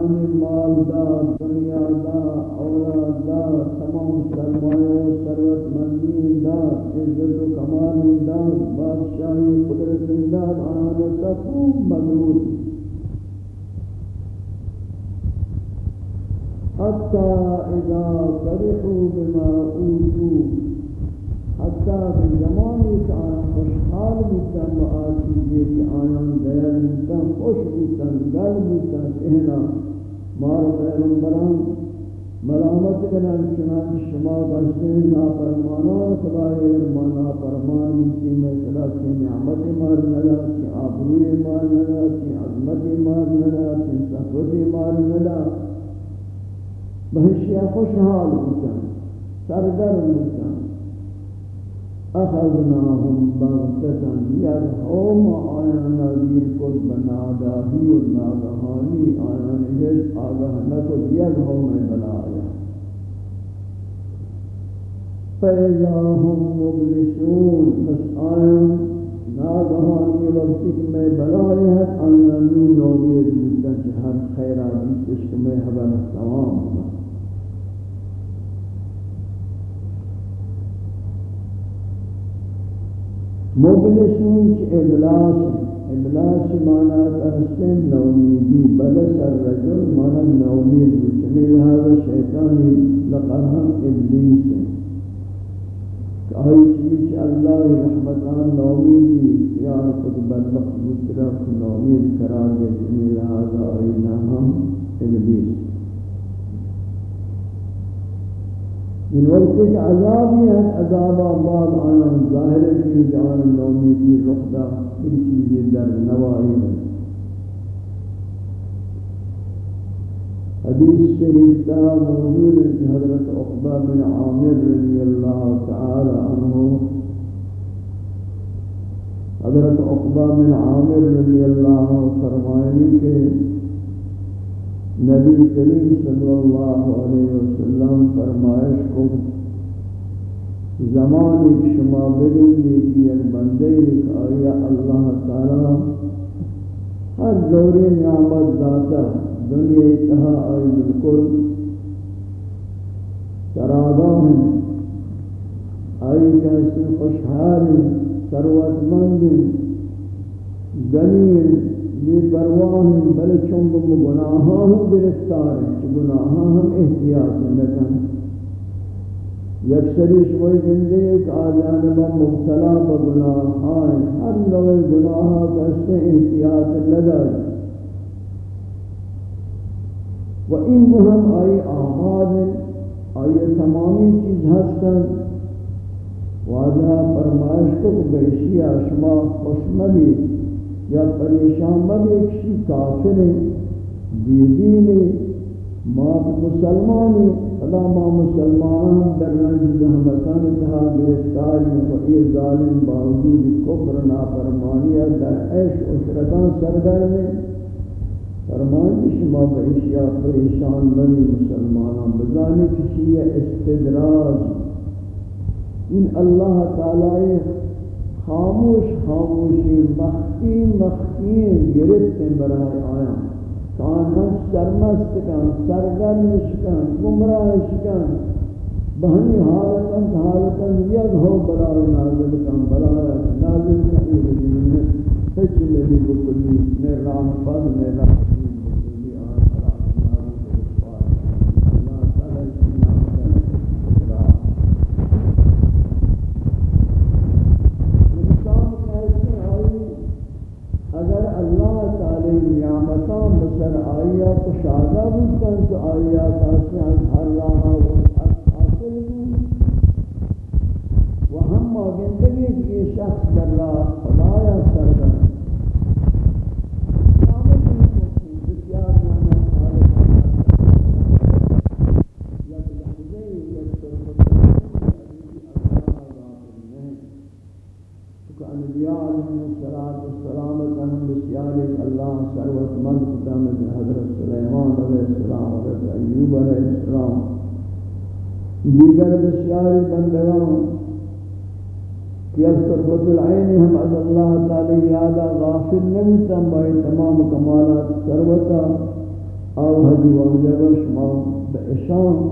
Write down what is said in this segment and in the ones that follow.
آیان مال دا، دنیا دا، اولاد دا، تمام سرمایہ و ثروت مندی دا، عزت و کمال دا، بادشاہی قدرت دا آیان تقوم مغرور حتى إذا فرحوا بما أوتوا حتی حتى في زمان كان خوشحال بودن و آسیزی که آیان دیر بودن خوش بودن گل بودن احنا مار پیغمبران ملامت کنن چنان شما بستے نافرمانان خدای ما نافرمان کی مثلا کی نعمت مار نلا کی آبروی مار نلا کی عظمت مار نلا کی صفت مار نلا بہشیا خوشحال بودن سرگرم بودن اخذناهم بغتتا یرحوم آیان نظیر کد بناداہی و ناگہانی آیان ہش آگاہ نکد یرحوم بلایا فَإِذَا هُمْ مُبْلِسُونَ بس آیان ناگہانی وقتی کہ میں بلایا ہے آیان نو نوید بودتا چہر خیرات اس میں حبر تمام ہوا مبلسون چه ابلاس ابلاس مانا تحسن نومیدی. بلس الرجل مانا نومید چمیل هذا شیطانی لقرهم ابلیس کہ آئی چیز اللہ رحمتان نومیدی. یا خود بلق مطرف نومید قرار گئے چمیل هذا آئی نام ابلیس. ان وقت کے عذابی ہے عذاب آباد آنا ظاہر ہے کی جان نومیدی رخدہ ان چیزیں در نوائی ہے حدیث شریف تا موجود ہے حضرت عقبہ بن عامر رضی اللہ تعالی عنہ، حضرت عقبہ بن عامر رضی اللہ عنہ فرمائنی کے نبی کریم صلی اللہ علیہ وسلم فرمائش کو زمان ایک شما بگن دیکھی ایک بندے ایک آیا اللہ تعالی ہر دوری نعمت داتا دنیا اتحا آئی بالکل سرادان آئی کیسے خوشحال ثروت مند غنی بے پرواہ ہیں بلے چونگ گناہاں ہم گرفتار ہیں کہ گناہاں ہم احتیاط لکن یکسری شوئی گندے ایک آجانبا مبتلا بگناہاں ہر نوے گناہاں کسے احتیاط لگائے و این مهم آئی آماد آئی تمامی چیز ہستن۔ واجہ فرمائش کو بیشی آشما خوشمدی یا پریشان مب ایک شی کافر دیدین ما مسلمان خدا ما مسلمان در رنج زحمتان تہا گرفتاری و یہ ظالم باوجود کفر نافرمانی در عیش عشرتان سرگرم ہے۔ فرمانی شما بہشیا پریشان بنی مسلمانان بزانے کسی استدراج۔ ان اللہ تعالی خاموش، خاموشی، مخفی مخفی گرفت برای آیا کانش سرمست کن سرگرمش کن گمراهش کن بہنی حالتاً حالتاً یک ہو برای نازل کن، برای نازل کن. سچ نبی بکلی نے رام پد اللہ تعالی نعمتاں بسر آیا کشادہ بکن تو آیا کاسی از اللہ و حاصل بود و ہم آگندگی کہ شخص در لا خدایا سردن انبیاء علیہ السلام والسلام کہم بسیار اللہ سروت مند قدام حضرت سلیمان علیہ السلام حضرت ایوب علیہ السلام دیگر بسیار بندگان کہ از طرفت العین ہم از اللہ تعالی یادا غافل نبیتا بائی تمام کمالات سروتا آو حدی واجب شما به اشان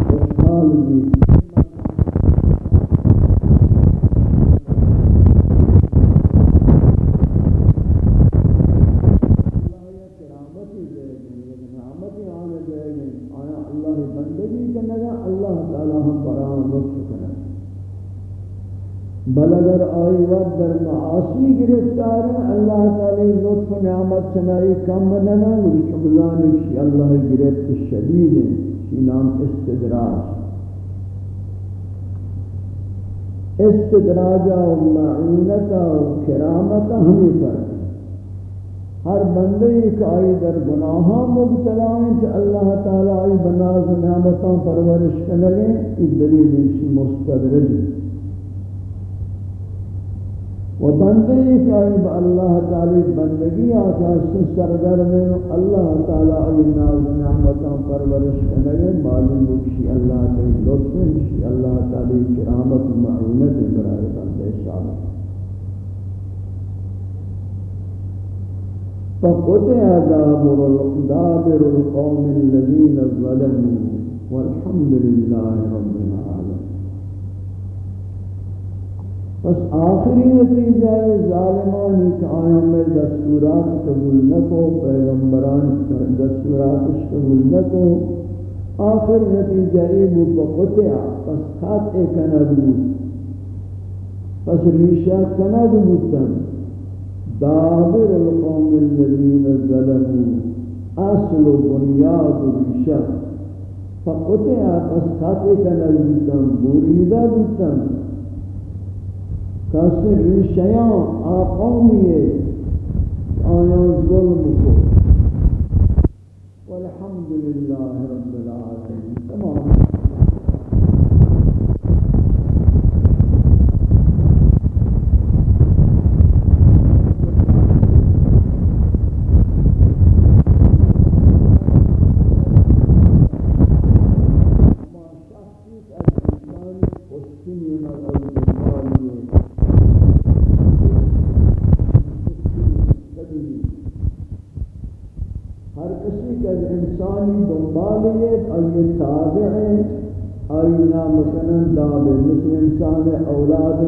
خوشحال بید اگر وقت در معاصی گرفتار ہیں، اللہ تعالی لطف و نعمت چنائی کم ننا شبزان شی اللہ گرفت شدید ہیں شی نام استدراج۔ استدراجہ و معونتا و کرامتا ہمیں پر ہر بندے ایک آئی در گناہاں مبتلا ہیں کہ اللہ تعالی آئی بناز نعمتاں پرورش کنگیں اس دلیل شی مستدرج۔ ہے و بندے صاحب اللہ تعالی بندگی آکاش سرگر میں اللہ تعالی ای ناز نعمتاں پرورش کرنے معلوم بکشی اللہ تعالی لطف شی اللہ تعالی کرامت معونت برائے بندے شاہ فقطع دابر دابر القوم الذين ظلموا، والحمد لله رب العالمين بس آخری نتیجہ ہے ظالمانی کہ آیا میں دستورات قبول نکو، پیغمبران دستورات قبول نکو۔ آخر نتیجہ ایبو بقطع پس خط کند بود۔ پس ریشہ کند بودتن دابر القوم الذین ظلموا۔ اصل و بنیاد و ریشہ۔ فقطع پس خط کند بودتن بوریدہ بودتن کسی ریشیان آقامیه آیان ظلم کو والحمد لله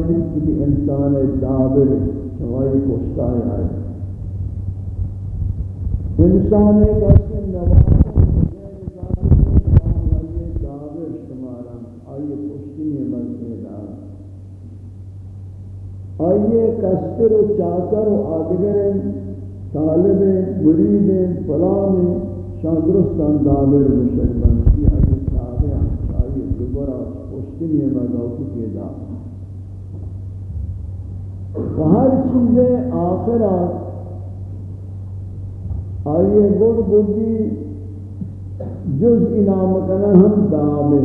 اولاد کی انسان دابر شوائی کشتائی آئے انسان ایک اصل نواز آئیے کستر و چاکر و آدگر طالب مرید فلان شاندرستان دابر بشربان کی آئیے تابع آئیے دوبرہ پشتنی مدوکی پیدا و ہر چیز آخرات آئیے گڑ گڑی جز انام کنا ہم دابے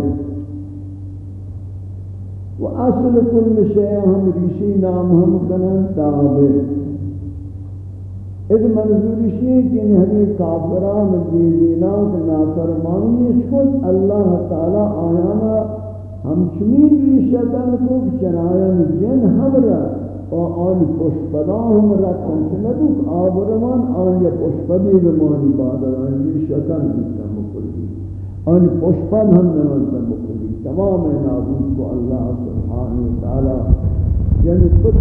و اصل کل شیع ہم ریشی نام ہم کنا دابے اذ منظوری شیئے کہ ہمیں کافران دیدینات نافرمانی شکل اللہ تعالی آیانا ہم چنین ریشتن کو چنائن جن ہم رہا۔ و آن پشپدا ہم رکھن چندک آبرمان آن یا پشپدی بمانی بعد آن یہ شکن بیتا مکلی آن پشپد ہم نمازتا مکلی تمام نابود کو اللہ سبحانہ وتعالی یعنی خود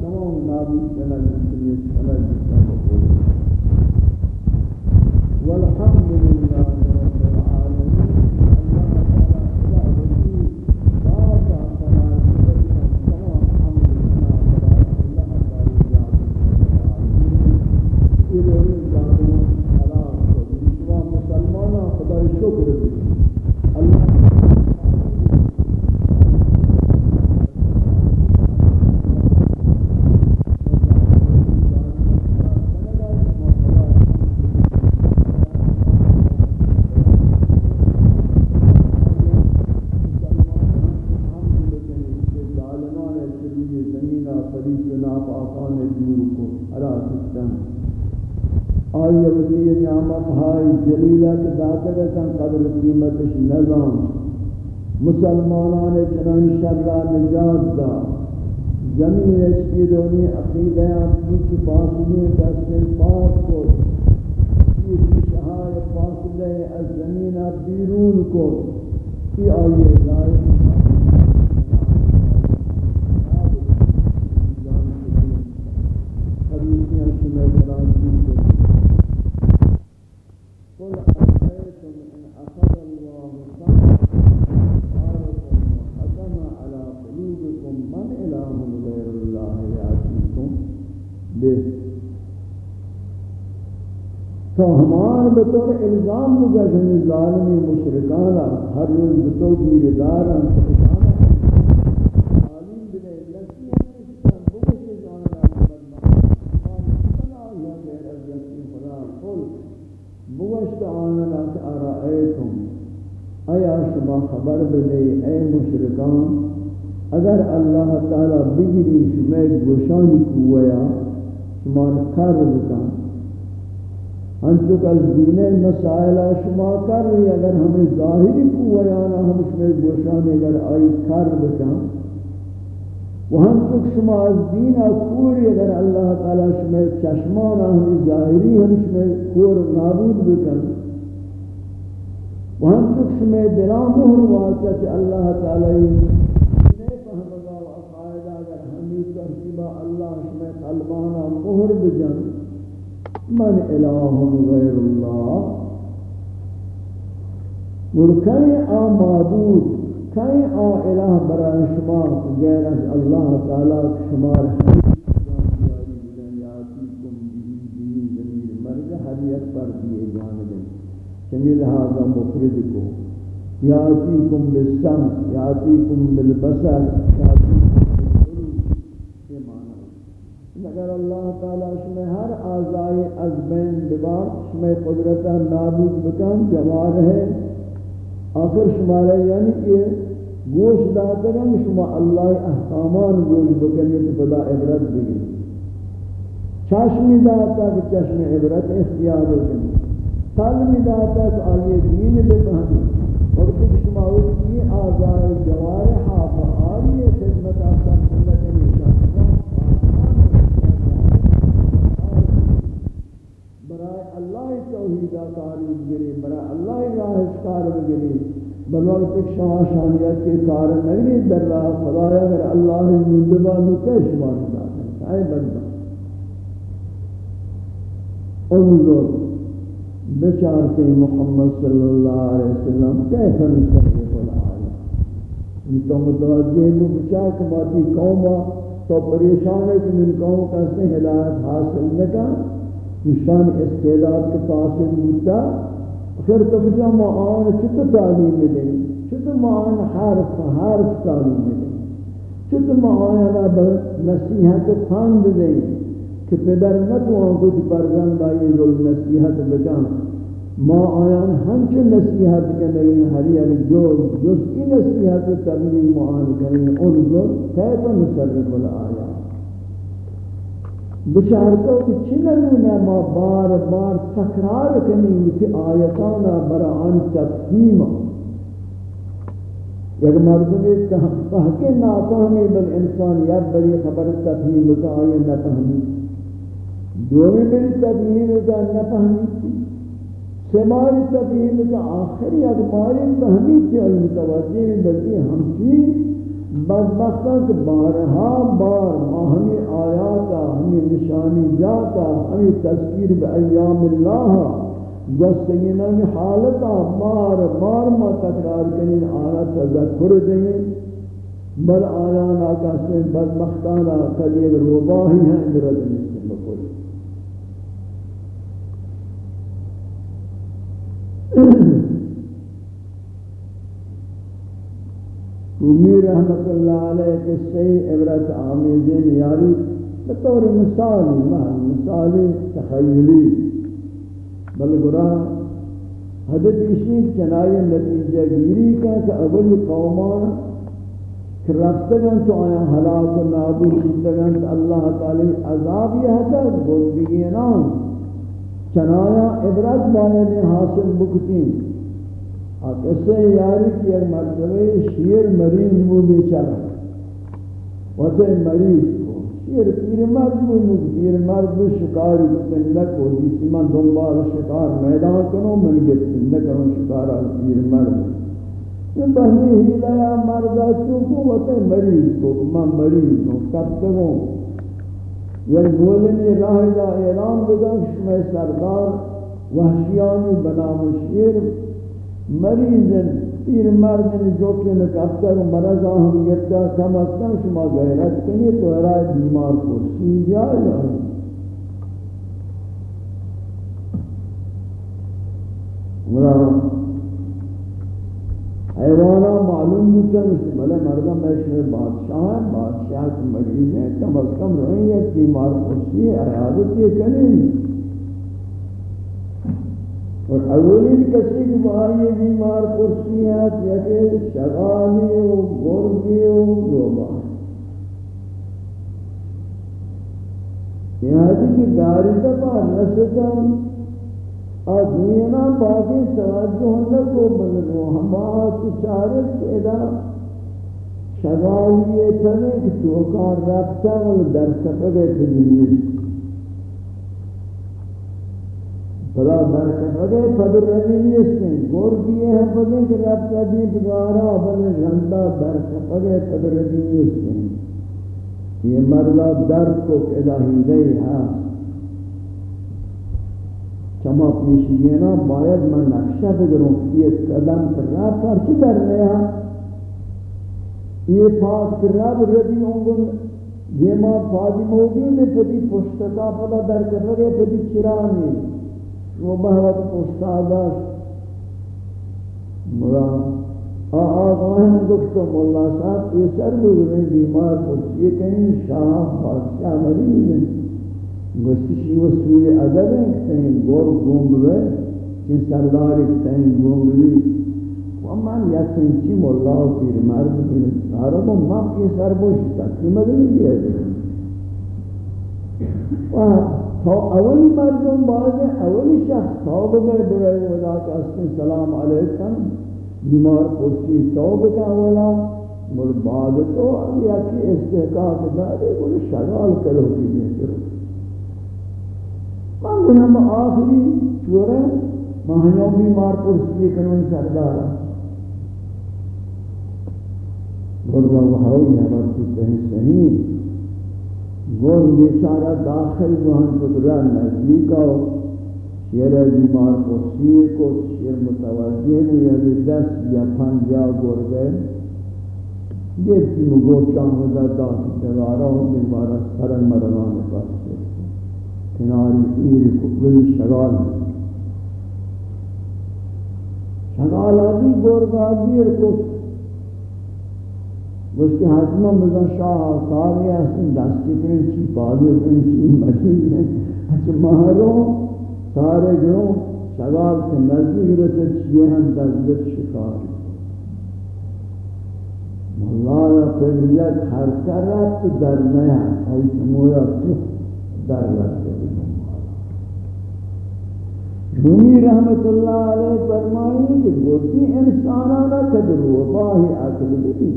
تمام نابود کنا جسمیت قدر قیمتش نظام. مسلمانان چنان شر نجات دا زمین اشکی دونی عقیدہ اپنی کی فاصلے کا استنفاق کو یہ شہار فاصلے از زمین بیرون کو کی آئیے لائق تو ہمان بطور الزام ہوگا جنہی ظالمی مشرکانا ہر روز بطور بیردارا سکتانا تعلیم بلے ہے جانا بگشت آنا لات آرائیتم، ایا شما خبر بلے اے مشرکان، اگر اللہ تعالی بگری شما گوشانی کویا، شما کر بکن انچو کل دین مسائل شما کر رہی اگر ہمیں ظاہری قویانا ہم اس میں گوشان اگر آئی کر بکن و ہم چک شما از دین کوری، اگر اللہ تعالی شما چشمانا ہمیں ظاہری، ہم اس میں کور نابود بکن و ہم چک شما دلان مہر واسطہ چھ اللہ تعالی نہیں ہمیں ترتیبہ اللہ شما قلبانا مہر بجن من الہ غیر اللہ اور آ معبود کئی آ الہ برای شما، غیر از اللہ تعالی شمار شمیل هذا مفرد کو یاتیکم بالسم یاتیکم بالبصر یاتیکم اگر اللہ تعالی شما ہر آزائی از بین ببار شما قدرت نابود بکن جوار ہے آخر شمارے یعنی یہ گوش داتگا شما اللہ احکامان گوش بکنی تو بدا عبرت بگی چشمی داتا کہ چشم عبرت اختیار بکنی قلمی داتا کہ آئیے دین بکنی وقت کہ شما ہوتی آزائی جوار حافظ آئیے خدمت آتا توحیدہ تعریف گری برا اللہ راہ اسکار بگری بل وقت ایک شاہ شانیت کے کار نگری در راہ خدایا اگر اللہ مندبا نو کیش مانتا ہے۔ اے بندہ۔ انظر بچارتے محمد صلی اللہ علیہ وسلم کیف نصرف العالم؟ ان تو متوجہ لو بچار کماتی قومہ تو پریشان ہے کہ من قوم کا سے ہدایت حاصل نکا نشان استعداد کے پاس بودتا پھر تو بجا معان چھتا تعلیم دیں چھتا معان حرف حرف تعلیم دیں۔ چھتا معان نصیحت خاند دیں کہ پدر نہ نتوان کچھ برزند آئی ظلم نصیحت بکن۔ ما آیان ہمچہ نصیحت کرنے ہری اگر جو جس کی نصیحت تبلیغ معان کریں انظر کیف نصرف الآیات۔ بشارتو کہ چنمونا ما بار بار تکرار کنیم کہ آیتانا بران تفہیم. یک مردمی تحقی نافہمی بل انسان یک بری خبر تفہیم کا آیا نفہمی. دومی بری تفہیم کا نفہمی سماری تفہیم کا آخری اکباری فہمی تھی. آئی متوجہ بلکہ ہم بدبختہ کہ بارہا بار ما ہمیں آیاتا ہمیں نشانی جاتا ہمیں تذکیر بے ایام اللہ گستگینہ کی حالتا بار بار ما تکرار کریں آیا تذکر دیں۔ بل آیانا کہتے ہیں بدبختانا کلی روباہی ہیں اندرد نسل بکل رومی رحمت اللہ علیہ کے صحیح عبرت آمیزین یاری بطور مثالی محل مثالی تخیلی۔ بل گرا حدد اشنی چنائی نتیجہ گیری کا کہ اول قومان کہ رفتگن تو آیا حلاق و نابود شدگن تو اللہ تعالی عذاب یہ حدد بودگی نام۔ چنایا عبرت باید حاصل بکتیں۔ اور اس سے یاری کی ایک مرتبہ شیر مریض وہ بیچارہ وجہ مریض کو شیر پیر مرد بھی پیر مرد بھی شکار کتن کو جس من دنبال شکار میدان کنو من گتن نکنو شکار پیر مرد یہ بہنی ہی لیا مردہ چونکو وجہ مریض کو من مریض ہوں کب تکوں یک بولنی راہ دا اعلان بگن شمی سردار وحشیانی بنام شیر مریضن تیر مردن جو کہ نکفتر مرضا ہم گفتا کم از کم شما غیرت کنی تو ارائے بیمار کرسی جائے گا مرا، حیوانا معلوم بودتا مجھے بلے مردم میں بادشاہ ہیں، بادشاہ کی مریض ہیں، کم از کم رہیں یک بیمار کرسی عیادت یہ کریں اور اولین کسی کی وہاں یہ بیمار کرسی ہے یا کہ شغالی ہو گرگی ہو روبا یہاں کی گاری دفع نسکم آدمینا باقی توجہ لگو بلنو ہما تشارت کے دا شغالی یہ تنے کہ توکار رابطہ در سفگے تجلیس۔ بلا برکت وگے فدر رضی نیستیں گور کیے ہیں پدیں کہ رب تبی بگارا بلے رندہ برکت وگے فدر رضی نیستیں یہ مرلا درد کو کدا ہی گئی ہے چما پیشینا باید من نقشہ بگروں یہ قدم پر رب ہاں۔ پر چی در لیا یہ پاس کر رب رضی ہوں یہ ماں فاضی موجود ہے پتی پشتکا پدا در کر لگے پتی چرانی وہ بہت استادش مرا آغاہن دکتو مولا صاحب یہ سر بگرے بیمار پوچھ یہ کہیں شاہ بادشاہ مریض. ہیں گوشتشی وہ سوئے عدب ہیں کہیں گور گونگ ہوئے کہ سردار کہیں گونگ ہوئی و من یک سنچی مولا و پیر مرد پیر سارا کو من یہ سر بوشتا قیمت نہیں دیا دے تو اولی مردم باز اولی شخص توبہ میں برائے ودا کا اسم سلام علیکم. بیمار پرسی توبہ کا اولا. مر بعد تو یا کی استحقاق دارے وہ شغال کرو کی بہتر من گنام آخری چورے مہنیوں بیمار پرسی کنون سردارا گرگا وحاوی ہے برسی کہیں صحیح. گون بیچارہ داخل وہاں چکرہ نزدیکا ہو شیر بیمار کو سیر کو شیر متوجہ ہوئی ابھی یعنی دس یا پنجا گور گئے دیکھتی مگوٹا ہوتا دا دوارا ہو بیمارا سرن مرنان پاس سے کناری ایر کو بل شغال شغال آدھی گور گا دیر کو وہ اس کے ہاتھ میں مزا شاہ سارے اصل دستی پرنچی پادے پرنچی مریض ہیں اچھا مہروں سارے گروہ شغال سے نزدیک رسے چیئے ہیں۔ دزلت شکاری مولا پھر یک حرکہ در نیا ای سمویا تو در رات رومی رحمت اللہ علیہ فرمائیں کہ گوٹی انسانانا قدر وفاہی عقل بھی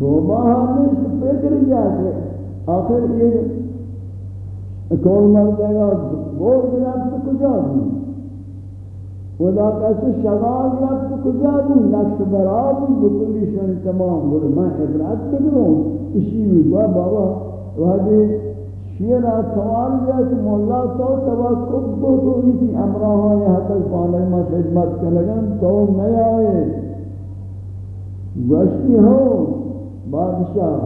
روبا ہمیں فکر جاتے آخر یہ کون مرد گا؟ گور گرفت کجا دوں خدا کیسے شغال گرفت کجا دوں نقش براب بکلی شن تمام۔ گر میں عبرت بگروں اسی بھی با بابا وحدی شیر سوال دیا کہ مولا تو توقف کو تو اسی امراہاں یہاں تک پانے میں خدمت کرگن تو میں آئے۔ گوشتی ہو۔ بادشاہ،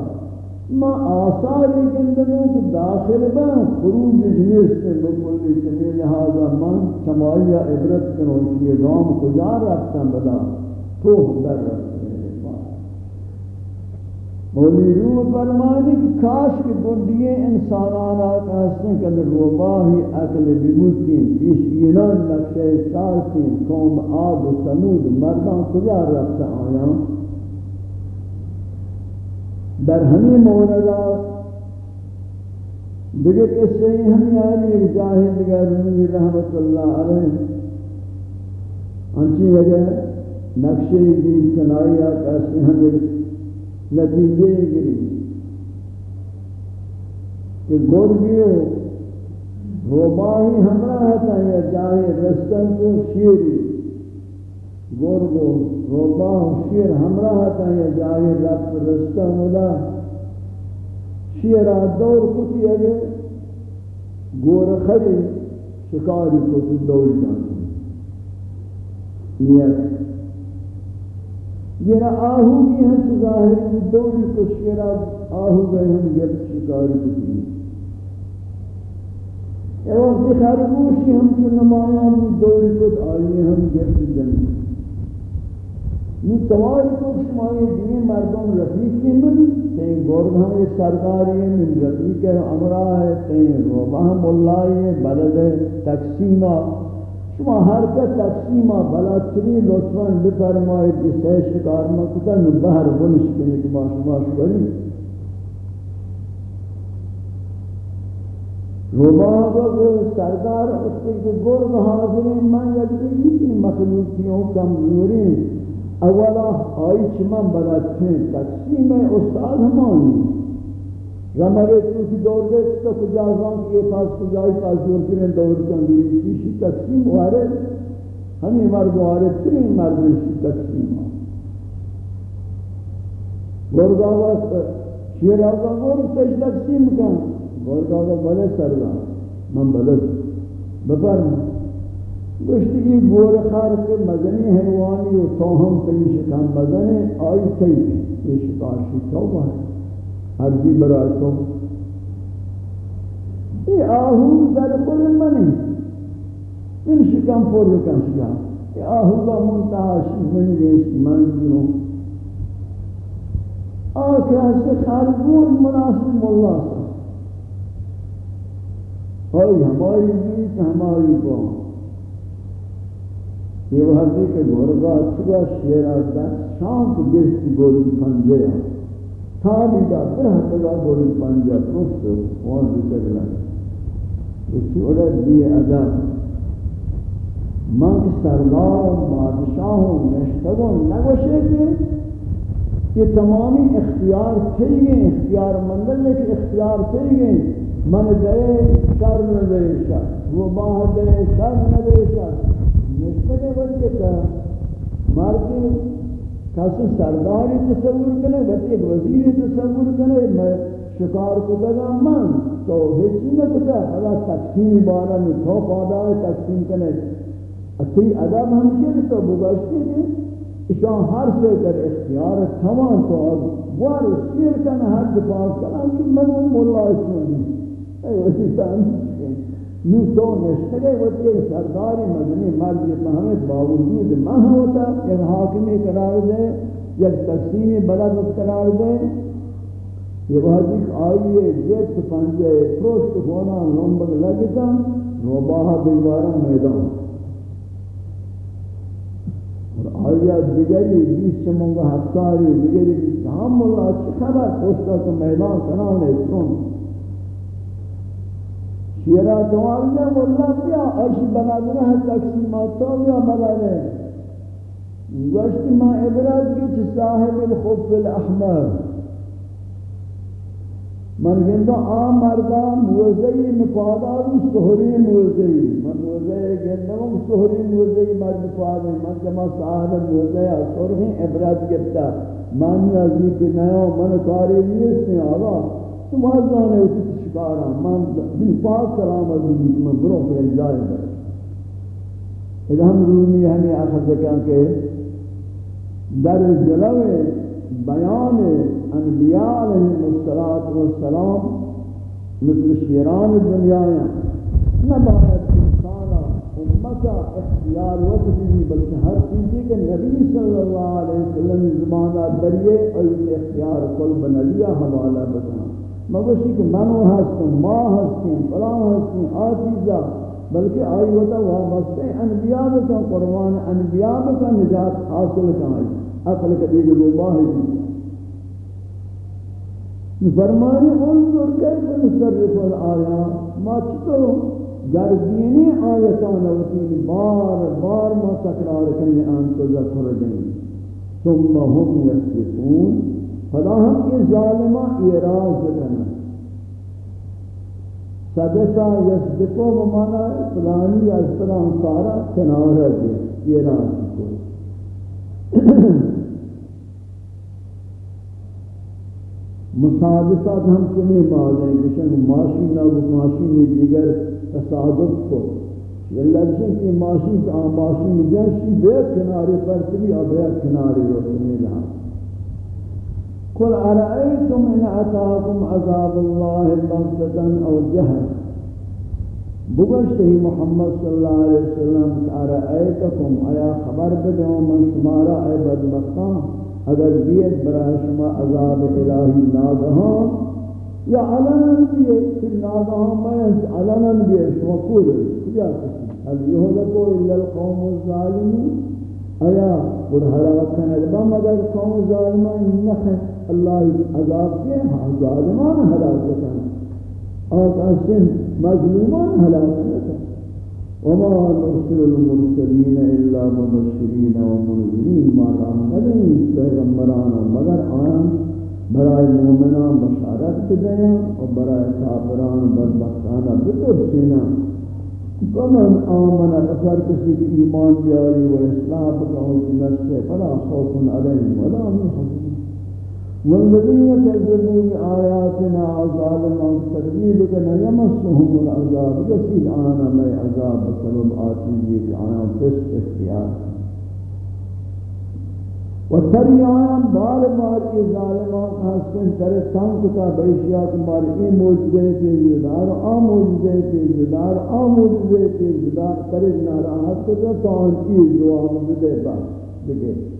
ما آثار گندگوں کو داخل با خروج جنیس کے بکلی چنی لہذا من سماعیہ عبرت کنو کہ گام کجا رکھتا بدا تو در رکھتا مولی روح فرمانی کہ کاش کہ بندیے انسانانا کہستیں کہ روباہی عقل بموتین پیشینان نقشہ سالتین قوم آب و سمود مردان کجا رکھتا آیاں؟ در ہمیں موردات دیکھے قصے ہی ہمیں آئے ایک جاہد دیگر رنگی رحمت اللہ علیہ انچی جگہ نقشے گری سنائی آکاسی ہمیں نتیجے گری کہ گرگیو روباہی ہمراہ تا یا جاہی رستن کو شیری. گرگ گرگو روباہ شیر ہمراہ تا یا جاہی رب رستن ملا۔ شیرہ دور کتی اگر گور خری شکاری کو تو دور جانا نیت۔ یہ آہو بھی ہم ظاہر کی دوری کو شیرہ آہو گئے ہم گرد شکاری کتی۔ اے وقت خرگوشی ہم کی نمایاں بھی دوری کت آئیے ہم گرد جنگی یہ تواری کو شمائی دین مردم رفیقی ملی تین گورد ہم ایک سرداری ہیں من رفیق امرہ ہے تین روبہ ملائی ہے، بلد تقسیمہ۔ شما ہر کا تقسیمہ بلاتری لطفاً بفرمائید کہ سے شکار مکتا نو بہر بنش کنی کہ ما شما شکری روبا کو سردار اس کے گرد حاضرین من یکی کی مخلوقیوں کمزوری۔ اولا آئی چمن بلاتری تقسیم استاد ہمانی رمرے تو کی دور دے تو کجا زان کے پاس کجا پاس دور کے دور کن دی اسی تقسیم وارے ہمیں مرد وارے تین مرد اسی تقسیم گورگا وقت شیر آقا گور تش تقسیم کن. گورگا وقت بلے سرلا من بلے بفرم گوشتی کی گور خار کے مزنی حیوانی و توہم تنی شکام مزنی آئی تی یہ شکار شکاو ہے۔ حرجی برای تو۔ یہ آہو در کل منی ان شکم پر رکن شکم یہ آہو کا منتحا شکمنی ریس من جنو آکے ہستے خارجون مناسب اللہ سا۔ ہوئی ہماری بیت، ہماری قوم یہ وہ حدیث کہ گورگا چھگا شیرہ دست شام کو گرسی گوری پنجے ہیں تابیدا برہ تگا بولی پانجا پروست وان دی تگلا اسی اڑا دی ادب من سردار بادشاہوں نشتگوں نگوشے کہ یہ تمامی اختیار تھی گئے اختیار مندل ہے کہ اختیار تھی گئے من دے شر نہ دے شر وہ باہ دے شر نہ دے شر نشتگے بچے کا مارتی کسی سرداری تصور کرے وقت ایک وزیر تصور کرے میں شکار کو دگا من تو ہیچی نہ کتا حالا تقسیم بارا میں تو پادا ہے تقسیم کرے اسی عدب ہمشہ تو بگشتی کہ اشان ہر سے در اختیار تمام تو وار سیر کن حد پاک کرنا کہ من مولا اسمانی اے وسی نو تو نشتگے ہوتی ہے سرداری مدنی مرد یہ محمد باوجود ماہ ہوتا ایک حاکمی قرار دے یک تقسیمی بلد قرار دے یہ بات ایک آئیے جیت پنجے پروشت ہونا لنبگ لگتا روباہ بیوارا میدان اور آئیہ دیگری بیس چمونگا حتاری دیگری کام اللہ اچھی خبر پوشتا تو میدان کنانے سن شیرا دوال نے مولا کیا ایسی بنا دینا ہے تقسیمات تو یا بنا گوشت ما ابراز کی صاحب الخف الاحمر. من گندو آم مردہ موزی مفادار سہری موزی من موزی گندو سہری موزی مرد مفادار من جمع صاحب موزی سرخی ابراز گفتا من ازمی کہ نیو من کاری نیست نہیں آگا تم آزانے اسی شکارا من بن پاک سلام عزیزی من برو پر اجزائے در اذا ہم رومی ہمیں اخذ کہاں کہ در جلو بیان انبیاء علیہ السلام مثل شیران دنیا نباید انسانا امتا اختیار وقت بھی بلکہ ہر چیزی کے نبی صلی اللہ علیہ وسلم زمانہ دریئے اور اختیار قلب نبیہ حوالہ بتانا مگوشی کہ منو ہستم ما ہستیم فلان ہستیم آجیزا بلکہ آئی ہوتا وابستے انبیاء کا قرآن انبیاء کا نجات حاصل کا آئی۔ اقل کا دیگر روباہ ہے فرمانی انظر کیف مصرف الآیات ما چطو گردینی آیتان وطین بار بار ما تکرار کنی آن تذکر دیں۔ ثم هم یصفون فلا ہم یہ ظالمہ اعراض کرنا صدقہ یصدقو بمانا فلانی از فلان سارا کنارہ جی، دے یہ راست کو مصادفات ہم کمی بات ہیں کہ ماشین نہ ماشین دیگر تصادف کو۔ اللہ جن کی ماشین کا ماشین جیسی بے کنارے پر تبھی اب کنارے روشنی رہا قل ارائیتم ان اتاکم عذاب اللہ بغتتا او جہر بگشتہی محمد صلی اللہ علیہ وسلم ارائیتکم آیا خبر بدوں من شمارا اے بدبختان، اگر بیت برای شما عذاب الہی ناگہان؟ یا علنن بیت، پھر ناگہان میں علنن بیت، شما کول کجا کسی؟ هل يهلك إلا القوم الظالمون؟ آیا اور ہلاک کرنے مگر قوم ظالمان نہ اللہ عذاب کے ہاں ظالمان ہلاک کرنے اور اسن مظلومان ہلاک کرنے وما نرسل المرسلين الا مبشرين ومنذرين ما رحمتهم پیغمبران، مگر آن برائے مومنان بشارت دیں اور برائے کافران بدبختان بترسینا کمن آمن اثر کسی کی ایمان بیاری و اسلام بکاؤں کی نفس فلا خوف علیہم ولا من حضرین والذین کذبوا بآیاتنا ظالما تکذیب کنا یمسهم العذاب رسید آنا میں عذاب بسبب آتی آنا پس اختیار و تری آیان بار بار یہ ظالمان حسن تر تنگ کا بیشیات مار ای موجزے کے جدار، آ موجزے کے جدار، آ موجزے کے جدار تر ناراحت کو تو آن کی جواب دے با دیکھے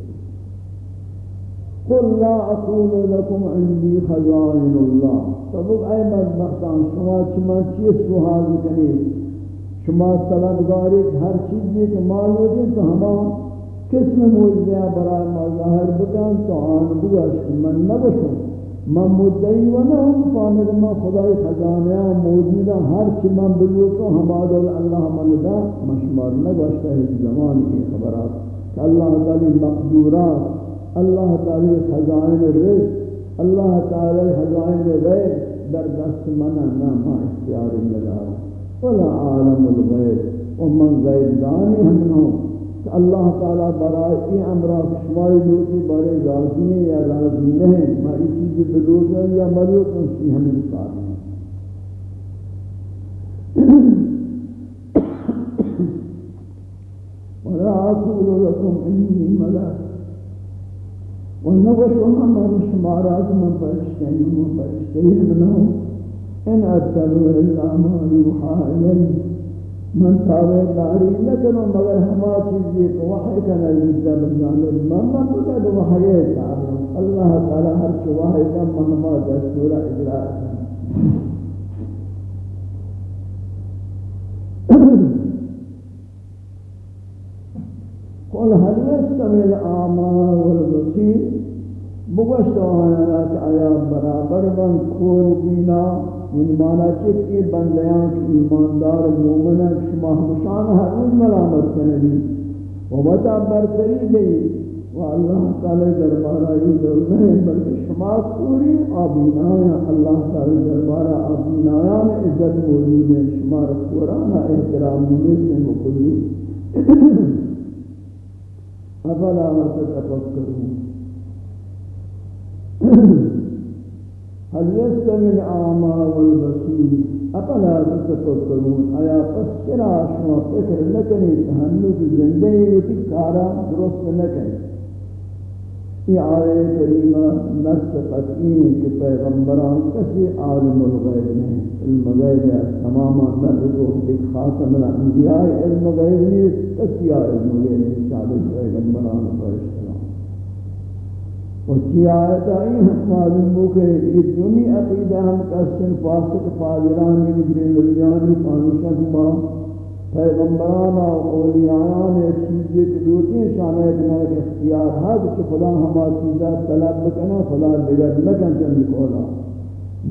قل لا اقول لكم عندي خزائن الله. تب اے بدبختان، شما چما چیز سوال کنی شما طلبگار ہر چیز کے معلوم ہے تو ہم قسم موجزہ برای ما ظاہر بکن تو آن بگش من نبشم من مدعی و نهم فامد ما خدای خزانه موجودا ہر چی من بلوکو ہمارا اللہ من دا مشمار نگوشتا ہے زمان کی خبرات کہ اللہ تعالی مقدورات. اللہ تعالی خزائن رزق، اللہ تعالی خزائن غیب، در دست من نام اختیار ندارا ولا عالم الغیب۔ ومن غیب دانی ہم نوں کہ اللہ تعالیٰ برائے ای امرہ شمائی لوٹی بارے راضی ہیں یا راضی نہیں میں اس چیز بلوٹ ہیں یا ملوٹ ہیں اسی ہمیں کار ہیں۔ ولا أقول لكم إني ملك ونبشر من شمارات من فرشتين من فرشتين منهم. إن أتبع إلا ما يوحى من تابع داری کرو مگر ہما چیزی کو وحی کنا لزا بجانب من من بکد وحی تابع اللہ تعالی ہر چو وحی کا مہما دستورہ إجراء. قل هل يستوي الأعمى والبصير بگشت آیات آیا برابر بن کور بینا من مانا چکی بندیاں کی ایماندار مومنہ شما ہمشان ہر روز ملامت کنگی؟ و وطا برتری گئی و اللہ تعالی دربارہ یہ ضرور نہیں بلکہ شما پوری آبینایا اللہ تعالی دربارہ آبینایا میں عزت موجود ہے شما قرآن احترام دینے سے مکلی۔ افلا تتفکرون هل يستوي الأعمى والبصير أفلا تتفكرون أيا فسر شما فكر لكني تهنس زندگی وتكارا درست لكني یہ آیے کریمہ نص قطعی کہ پیغمبران کسی عالم الغیب نہیں، علم غیب ہے تماما نرگو ایک خاتم الانبیاء علم غیب نہیں کسی علم غیب نہیں شادر پیغمبران فرشت اور کی آیت آئی ہم معلوم ہو کہ یہ دنی عقیدہ ہم قسم فاسق فاضرانی بکری لبیانی پانوشت ما پیغمبران و اولیان ایک چیزی کے دوتی شان ایک نئے اختیار ہے کہ خدا ہما چیزہ طلب بکنا خدا دیگر لکن چند کولا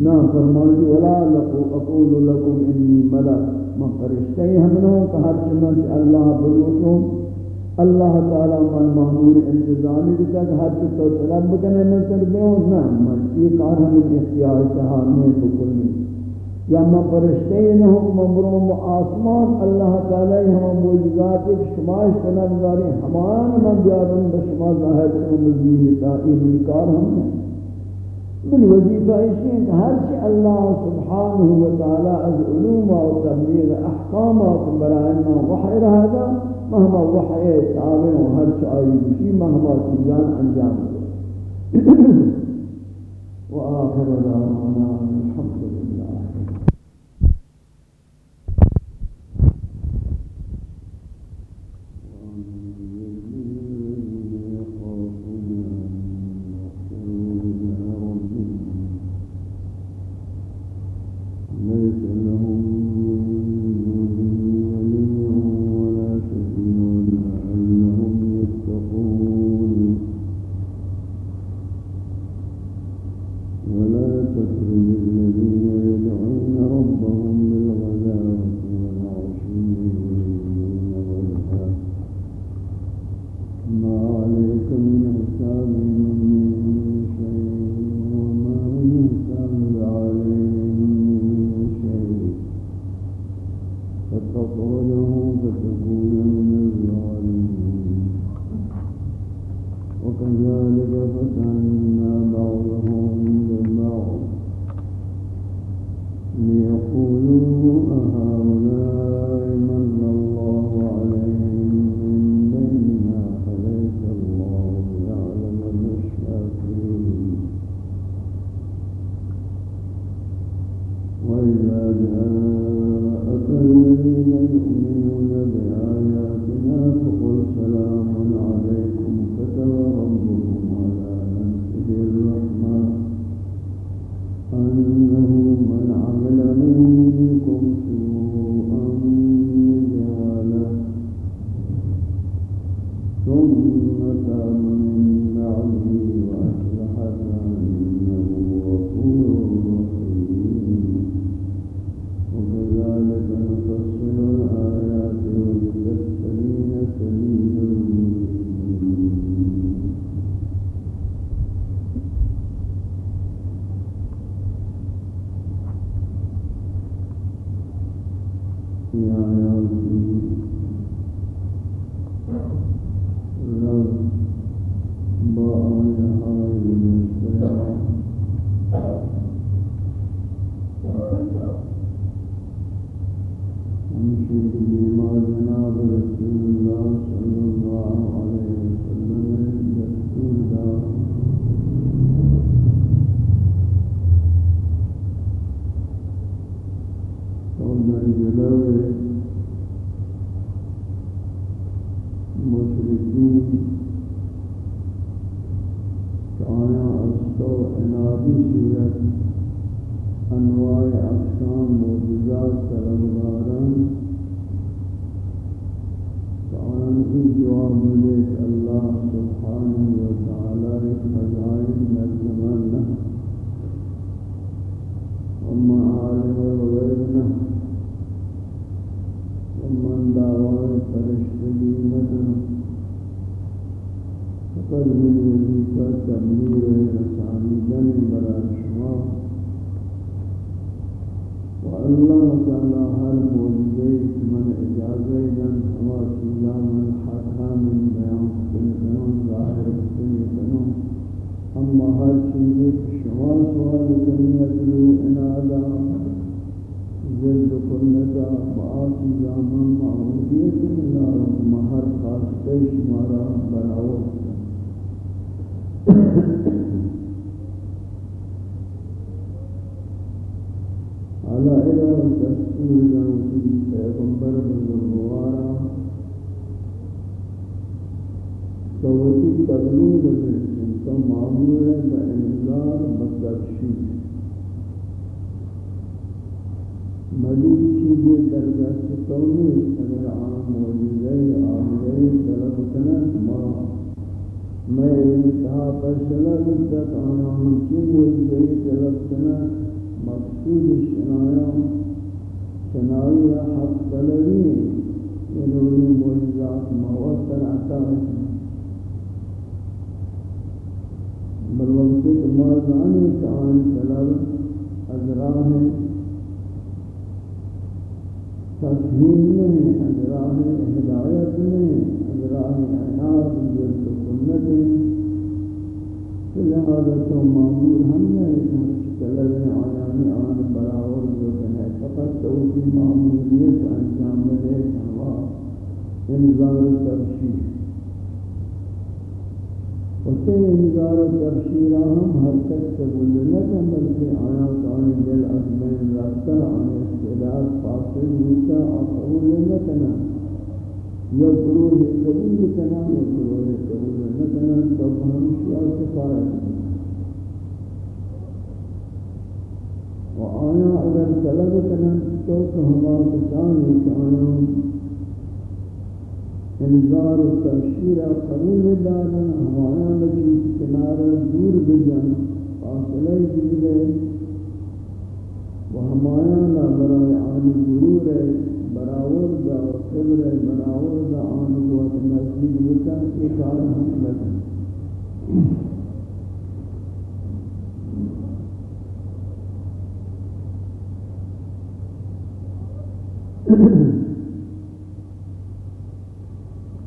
نا فرمانی ولا لقو اقول لکم انی ملک. من فرشتے ہم نوں کہ ہر چمن سے اللہ بلوٹوں اللہ تعالی من مامور انتظامی کی تک ہر چیز تو طلب بکنے میں کر دے ہوں نا، من یہ کار ہمیں اختیار چاہا میں بکل نہیں یا من پرشتے انہم ممروم آسمان، اللہ تعالی ہم موجزات ایک شماش کنندگاری ہمان من بیارن بشما ظاہر کنم بزمین تائیم نکار ہم نے من وظیفہ اسی کہ ہر چی اللہ سبحانہ وتعالی از علوم و تبلیغ احکامات برای ما وحی رہا دا مہما وحی تابع و ہر چی آئی بشی مہما چیزان انجام دے۔ وآخر دعوانا الحمد توتی تبلیغ میں ان کا معمول ہے با انذار بدرشی ملوک کی یہ درجہ سے نہیں اگر عام موجودہ آمدہ طلب کنت ما میں انتہا پر شلہ بدت کی ممکن موجودہ طلب کنت مقصود شنایا شنایا حق طلبی انہوں نے موجودات موثر عطا ہے زانی تعان طلب از راہ تسلیم نہیں از راہ ہدایت نہیں از راہ عناد جلد سنت لہذا تو معمول ہم نے طلب آیانی آن براور جو ہے، فقط تو کی معمولیت انجام دے ہوا انذار تبشیر وتے انذار تبشیر ہم ہر تک قبول نہ بلکہ آیا کان دل از میں رکھتا آنے استعداد فاصل ہوتا اور قبول نہ کنا یا گروہ قبول کنا یا گروہ قبول نہ کنا تو ہم شیعہ کفایت و آیا اگر طلب کنا تو ہما کسانی کہ آیا انذار و تبشیر قبول دارن ہمایا مجید کنار دور بجن فاصلہ جیدے و ہمایا لا برای آن ضرور ہے براور دا و قبر براور دا آن قوت نزدیک بکن ایک آن ہم لکن Mm-hmm.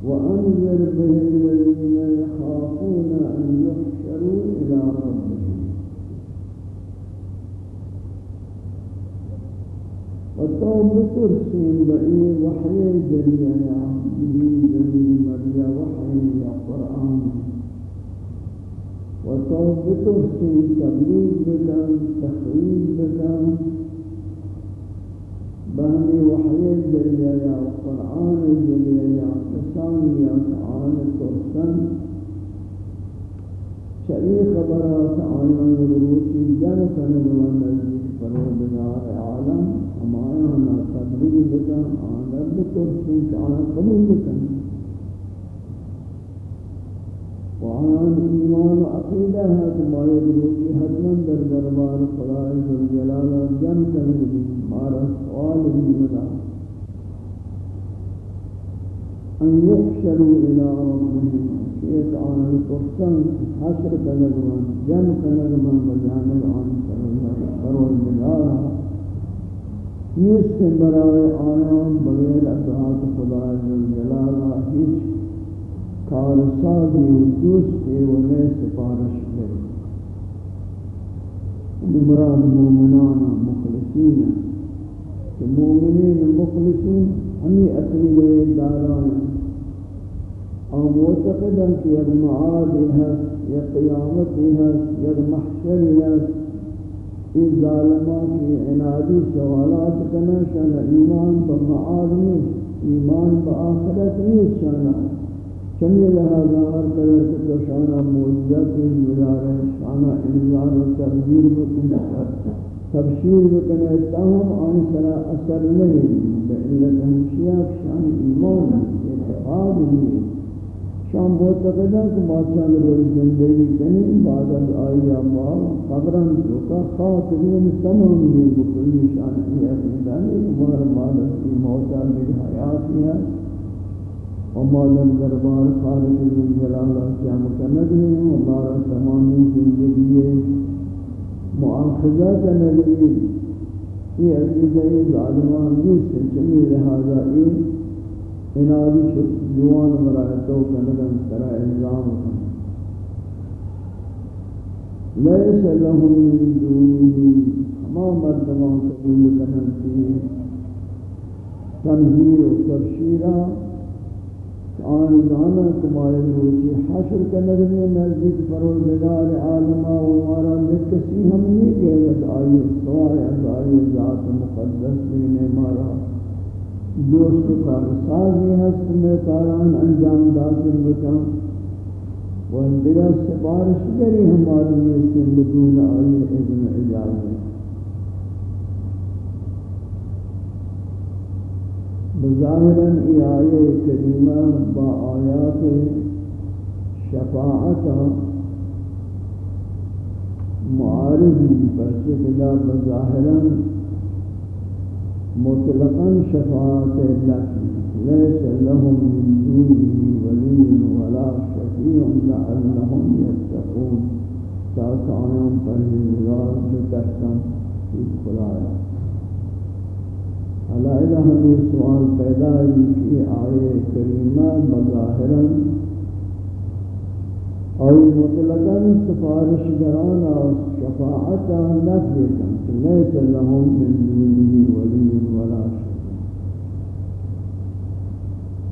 وأنذر به الذين يخافون أن يحشروا إلى ربهم. وتوب ترسل بئي وحي جريا يا عبدي جري مريا وحي يا قرآن. وتوب ترسل تبليغ بك تخويل بك بہمی وحی ذریعہ یا قرآن ذریعہ یا قسان یا قرآن قرسن شئی خبرات آیان روچی جن سند و نزدیک پروردگار عالم ہمایانا تبلیغ بکن آن رب قرسن کہ آن قبول بکن. وآن ایمان و عقیدہ ہے کہ مارے روچی حتمن در دربار خدای ذوالجلال جن سند مارا سوال بھی بدا ان يحشروا الى ربهم، شيخ عن القرصان حشر كنغمان جن كنغمان بجانب عن پروردگار. نیست برای آیان، بغیر اطاعت خدا جلالہ هیچ کار سازی و دوستی و نئے سفارش کرے۔ مراد مومنان مخلصین کہ مومنین مخلصین ہمی ہمیں اقلیل داران اور معتقدن کہ یک معاد ہے، یا قیامت ہے، یا محشر ہے اس ظالمان کی عنادی سوالات کنا شان ایمان بمعاد نہیں، ایمان بآخرت نہیں شانہ۔ چمی لہذا ہر طرح سے تو شانہ موجودہ کے مدارے شانہ انذار و تبدیر بکنے تبشیر بکنے تاہم آن سرا اثر نہیں بإلت ہمشیہ شان ایمان اتحاد ہوئی شام بہت تقیدہ کہ بادشاہ نے بڑی زندگی کنی بعد از آئی اللہ قبران چوکا خاطرین تمام بھی بکلی شان کی اقیدہ نہیں مگر بعد از کی موتا بھی حیات ہے ومالا دربار خالق جلالہ کیا مکند ہے؟ ومارا تمامی زندگی معاخذہ کا نبی یہ عقیدہ ظالمان نیست چمی لہذا یہ انادی شخص جوان مرائتوں کا نگن سرا الزام کن لیس لهم من دونه ہما مردمان قبول کنن تنظیر و تبشیرہ۔ آن دانا کمائے روچی حشر کا نظمی نزدیک پروردگار عالمہ و مارا لکسی ہم نہیں کہت آئی سوائے از آئی ذات مقدس دینے مارا۔ دوست کار سازی ہست میں کاران انجام داتن بکا و اندگا سپارش کری ہماری نیستن بدون آئی اذن اجازت بظاہراً ای آیے کریمہ با آیات شفاعتا معارضی پرچے کدا بظاہراً مطلقاً شفاعت لکی لیس لهم من دونه ولی ولا شفیع لعلهم یتقون۔ تاک آیان پرہیزگار بتحسن کی خلایا علی ظاہرہ ہمیں سوال پیدا ہوئی کہ آئے کریمہ بظاہرا اور مطلقا سفارش گرانا شفاعتا نفی کن لیس لهم من دونه ولی ولا شفاعت۔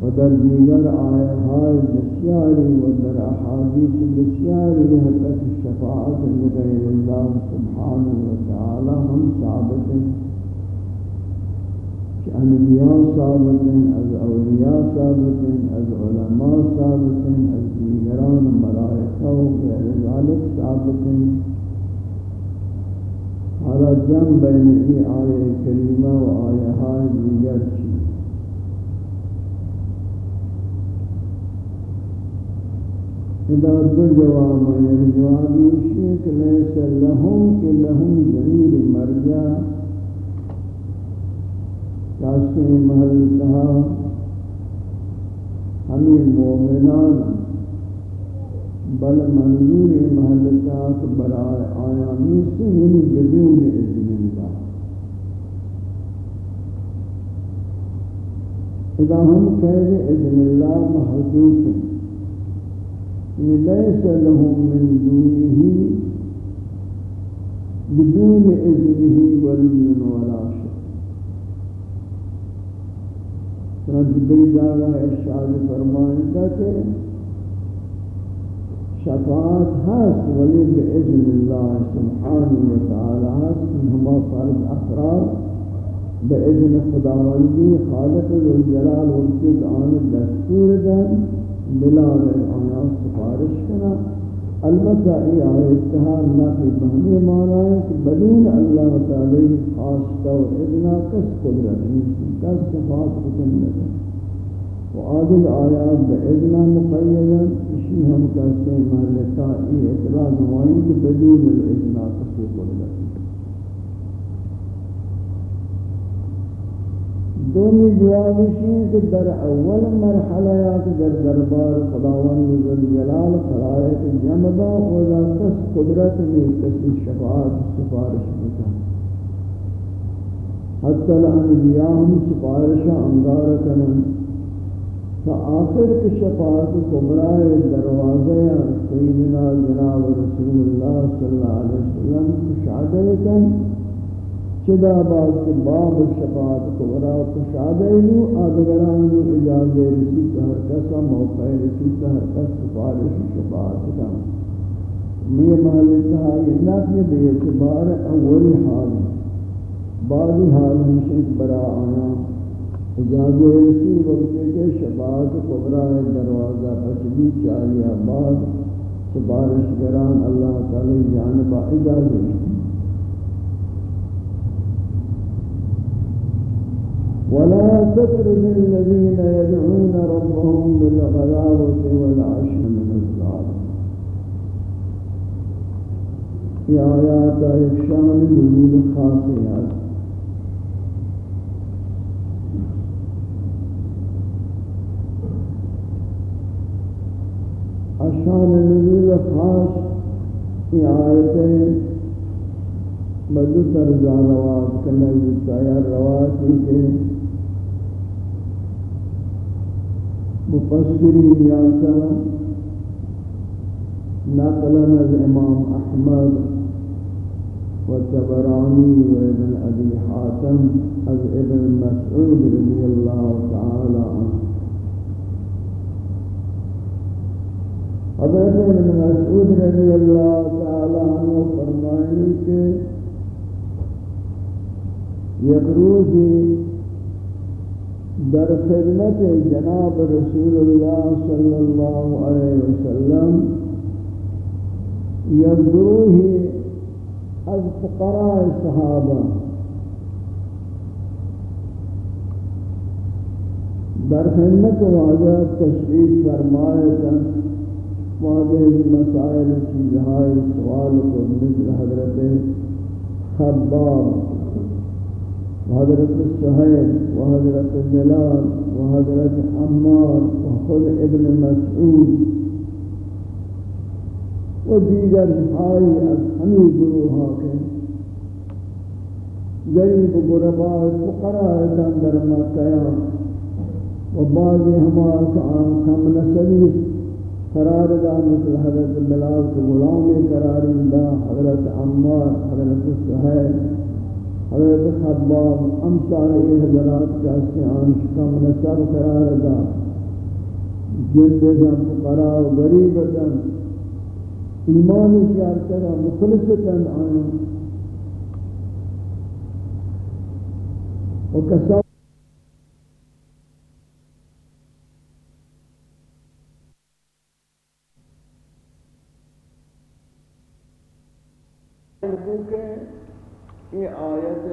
و در دیگر آئے ہائے بسیاری و در احادیث بسیاری حقیقت شفاعت لغیر اللہ سبحانہ وتعالی ہم ثابت ہیں کہ انبیاء ثابت ہیں از اولیاء ثابت ہیں از علماء ثابت ہیں از دیگران ملائکہ و غیر ذالک ثابت ہیں حالا جم بین ای آیے کریمہ و آیہ ہائے دیگر چیز اذا دو جواب ہے جواب یہ لیس لهم کہ لهم ضمیر مرجع کاسے محل کہا ہمیں مومنان بل منظور محل کہا کہ برائے آیا سے یعنی بدون اذن اللہ اذا ہم کہہ اذن اللہ محضوف ہیں۔ ليس لهم من دونه بدون إذنه ولي ولا شيء چنانچہ دیکھ جاگا ارشاد فرمائے کہ شفاعت هست ولی بإذن الله سبحانه وتعالى هست ہما فرض افراد بإذن خداوندی خالق ذو الجلال وقتی آن دستور دن بلا آیا سفارش کنا البتہ یہ آیت نہ کہ بہمی مانا ہے کہ بدون اللہ تعالی خاص طور ادنا کس قدرت نیسی کس صفات حکم لگا و آدھل آیات بإذنا مقیدا اسی ہم کہتے ہیں محلتا ای اطلاع نمائی کہ بدون الاذنا کس قدرت دومی جواب ہے کہ در اول مرحلہ یا کہ در دربار خداوند ذل جلال خلائق جمدا و ذا کس قدرت میں کسی شفاعت سفارش بتا حتی الانبیاء ہم سفارش انگار کنن فآخر کی شفاعت کبرائے دروازے سیدنا جناب رسول اللہ صلی اللہ علیہ وسلم کشادہ کن. چدا بعد کے باب شفاعت کو ورا کشادہ نو آدگران نو اجازے رسی ہر کسا موقع رسی ہر کس سفارش شفاعت کا۔ میں محل تھا، یہ نہ بے اعتبار اول حال۔ بعضی حال ہمشہ برا آیا۔ اجازے رسی وقت کے شفاعت کبرا دروازہ پچھلی چاہیے۔ بعد سفارش گران اللہ تعالی جانب اجازے رسی ولا تطرد الذين يدعون ربهم بالغلاوة والعشر من الظالم في آيات إفشان نزول خاصيات. اشان نزول خاص في آيات بدو ترزان روات كما يتعير رواتي کے مفسرین یاسا نقلا از امام احمد و تبرانی و ابن ابی حاتم از ابن مسعود رضی اللہ تعالی عنہ. حضرت ابن مسعود رضی اللہ تعالی عنہ فرمائے کہ یک روزی در خدمت جناب رسول اللہ صلی اللہ علیہ وسلم یا از فقراء صحابہ در خدمت واضح تشریف فرمائے واضح مسائل چیزہائی سوال کو مثل حضرت خباب وحضرت السهيل وحضرت بلال وحضرت عمار وخل ابن مسعود. وديگر هاي أسحمي گروها غريب غرباء فقراء در مكة وبعض هما كم نسبي قرار دا مثل حضرت بلال غلام قرار دا حضرت عمار حضرت سهيل حضرت خباب امثال ای حضرات جاستے آنش کم نسل قرار دا جلد جن فقراء و غریب جن ایمان شیار کرا مخلص مخلصتاً آنش وكسر یہ آیت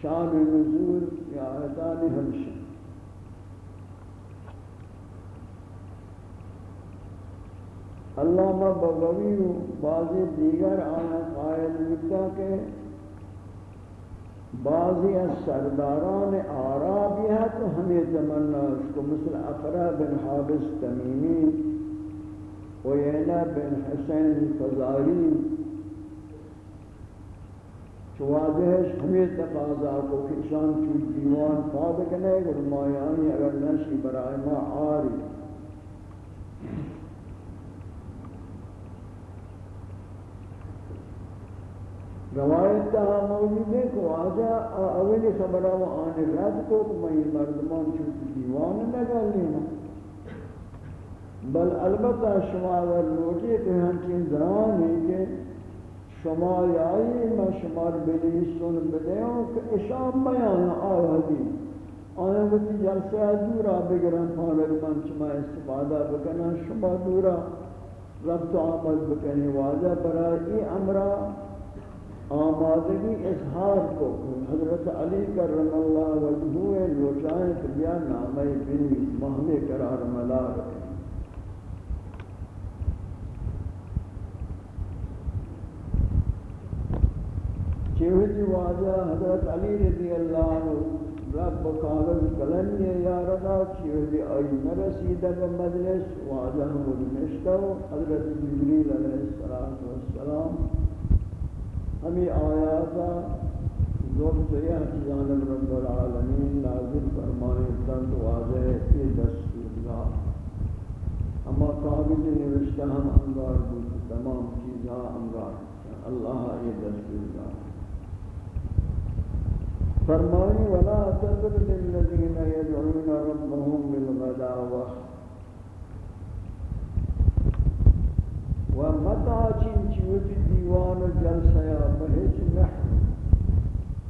شان نزول یا آیتان ہمشہ علامہ بغوی و بعضی دیگر آیت قائل لکھتا کہ بعضی از سرداران آرابی ہے تو ہمیں تمنا اس کو مثل افرا بن حابس تمیمی وینا بن حسین فضاری چواجہش ہمیں تقاضا کو کشان چود دیوان فادق نہیں گرمایانی اگر نشی برائے ما آری۔ روایت تہا موجود ہے کہ آجا اولی خبرہ و آنے رد کو کہ میں مردمان چوتی دیوان لگا لینا بل البتہ شما اگر لوٹی کہ ہنچین زران ہے کہ شما یائی میں شمار بلی سن بدیوں کہ اشام بیان آیا دی آنے وقتی جلسہ دورا بگرن پانک من شما استفادہ بکنا، شما دورا ربط آمد بکنی واجہ برای امرہ آمادگی اظہار کو۔ حضرت علی کرم اللہ وجہوے لوچائیں کہ بیا نامے بنی مہمے قرار ملا رہے چیوہتی واجہ حضرت علی رضی اللہ عنہ، رب کاغذ قلم یہ یا رضا چیوہتی آئی نرسیدہ کا مجلس، واجہ مجمشتہ حضرت جبریل علیہ السلام ہمیں آیاتا ضبط یہ جانب رب العالمین نازل فرمائے تند واضح یہ دستور دا اما قابل نوشتہ ہم انگار بود تمام چیزاں انگار۔ اللہ یہ دستور دا فرمائے ولا تذر للذین يدعون ربهم بالغداوة. و متا چین چیوت دیوان جلسہ یا بہج نحو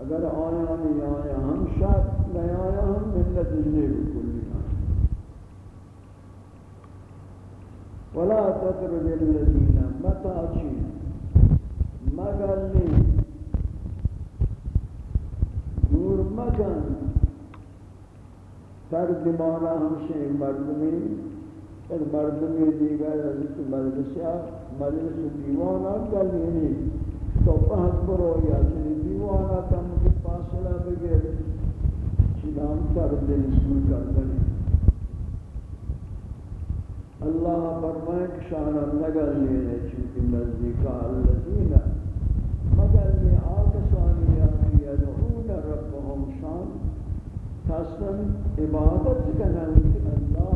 اگر آیا نہیں آیا ہم شاید نہیں آیا ہم ملت جنے بکلی ولا تتر للذین متا چین مگر لی دور مکن ترجمانا ہمشہ مردمی، ایک مردمی دیگر حضرت مجلسیا مجلس دیوانا کل یعنی تو پہت برو یا چنی دیوانا کم کی فاصلہ بگیر. چنام تر دل سو کر دنی اللہ فرمائے کہ شانا نگل لینے چونکہ نزدیکا اللذین مگر لی آکسانی یاکی یدعون ربهم شان تسن عبادت کنن اللہ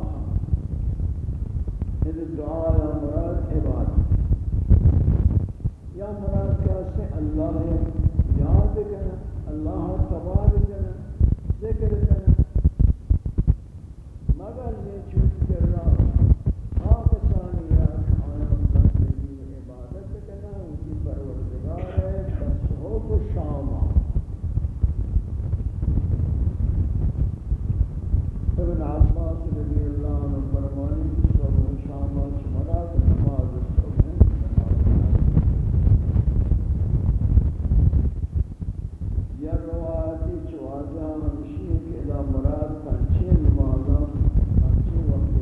ان یعنی دعا یا مراد عبادت یا مراد کیسے اللہ یاد کرنا اللہ تبار کرنا ذکر کرنا مگر یہ چوت کر رہا آق ثانی یا آیا اللہ عبادت کرنا ان کی پروردگار ہے بس ہو کو شامہ ابن عباس رضی اللہ عنہ فرمانی مراد پنچین نمازان پنچین وقت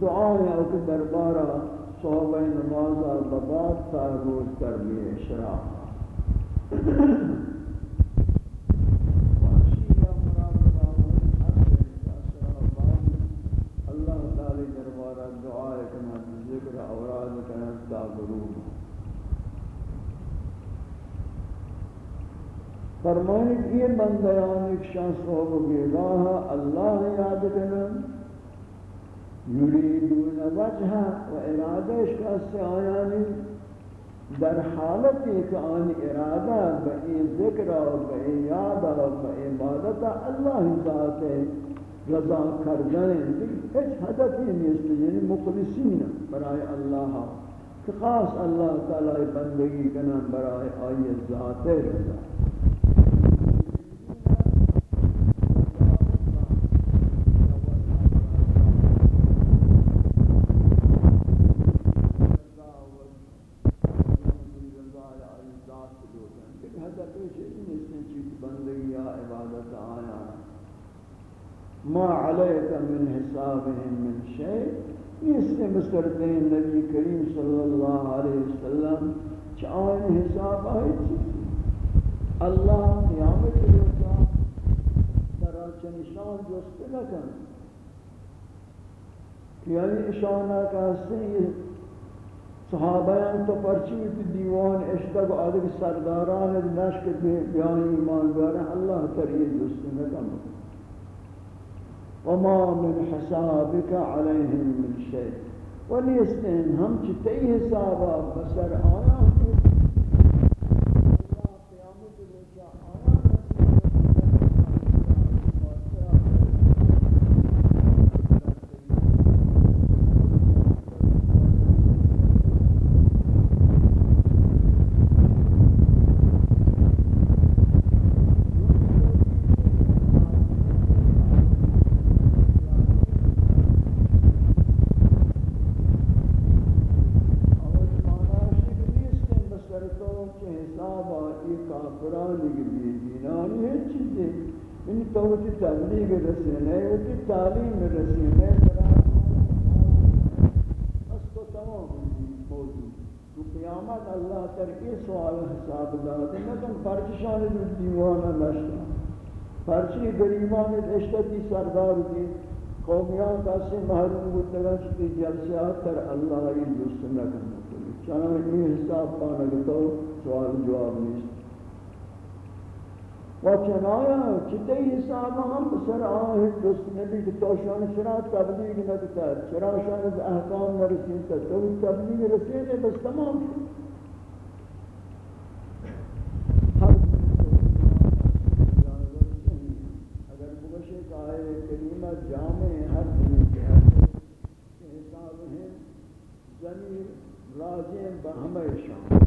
دعائیں او کہ دربارہ صحبہ نمازہ بباد تا روز کر لیے شراح اللہ تعالی دربارہ ذکر اوراد تا فرمائے یہ بندیان ایک شخص ہو گیگاہ اللہ یاد کرن وجہ و ارادش کا آیانی در حالت ایک آن ارادہ بئی ذکر و بئی یاد و بئی عبادت اللہ ذات رضا کردن ہیچ حدثی نیست یعنی مخلصین برای اللہ کہ خاص اللہ تعالی بندگی کنن برای آئی ذات رضا. ما عليك من حسابهم من شيء. اس نے بسرتے ہیں نبی کریم صلی اللہ علیہ وسلم چاہن حساب آئی چیز اللہ قیامت روزا برا چنشان جست لکن یعنی اشانہ کا حسن صحابیان تو پرچی دیوان اشتگ آدھگ سرداران نشک بیان ایمان بیارن، اللہ ترین جست لکن وما من حسابك عليهم من شيء. وليستن هم چتے حسابا بسر تبلیغ رسینے ہوتی تعلیم رسینے بس تو تمام موجود تو قیامت اللہ ترکی سوال حساب دارتے داتے لیکن پرچشان دیوانا نشتا پرچی گریبان اشتتی سردار دی قومیان کا سے محروم بودتا چکی جلسیات تر اللہ ہی دوست نہ کرنا چنانچہ یہ حساب پانا تو سوال جواب نہیں۔ و چنایا چتے حساب ہم سر آہ دوست نبی کہ تو شان شرا تبلیغ نہ کرتا شرا شان از احکام نہ رسید، تو تبلیغ رسید، بس تمام اگر بگشے کہ کریمہ جامع، ہر دن کے حساب ہیں ضمیر راجع بہمہ شان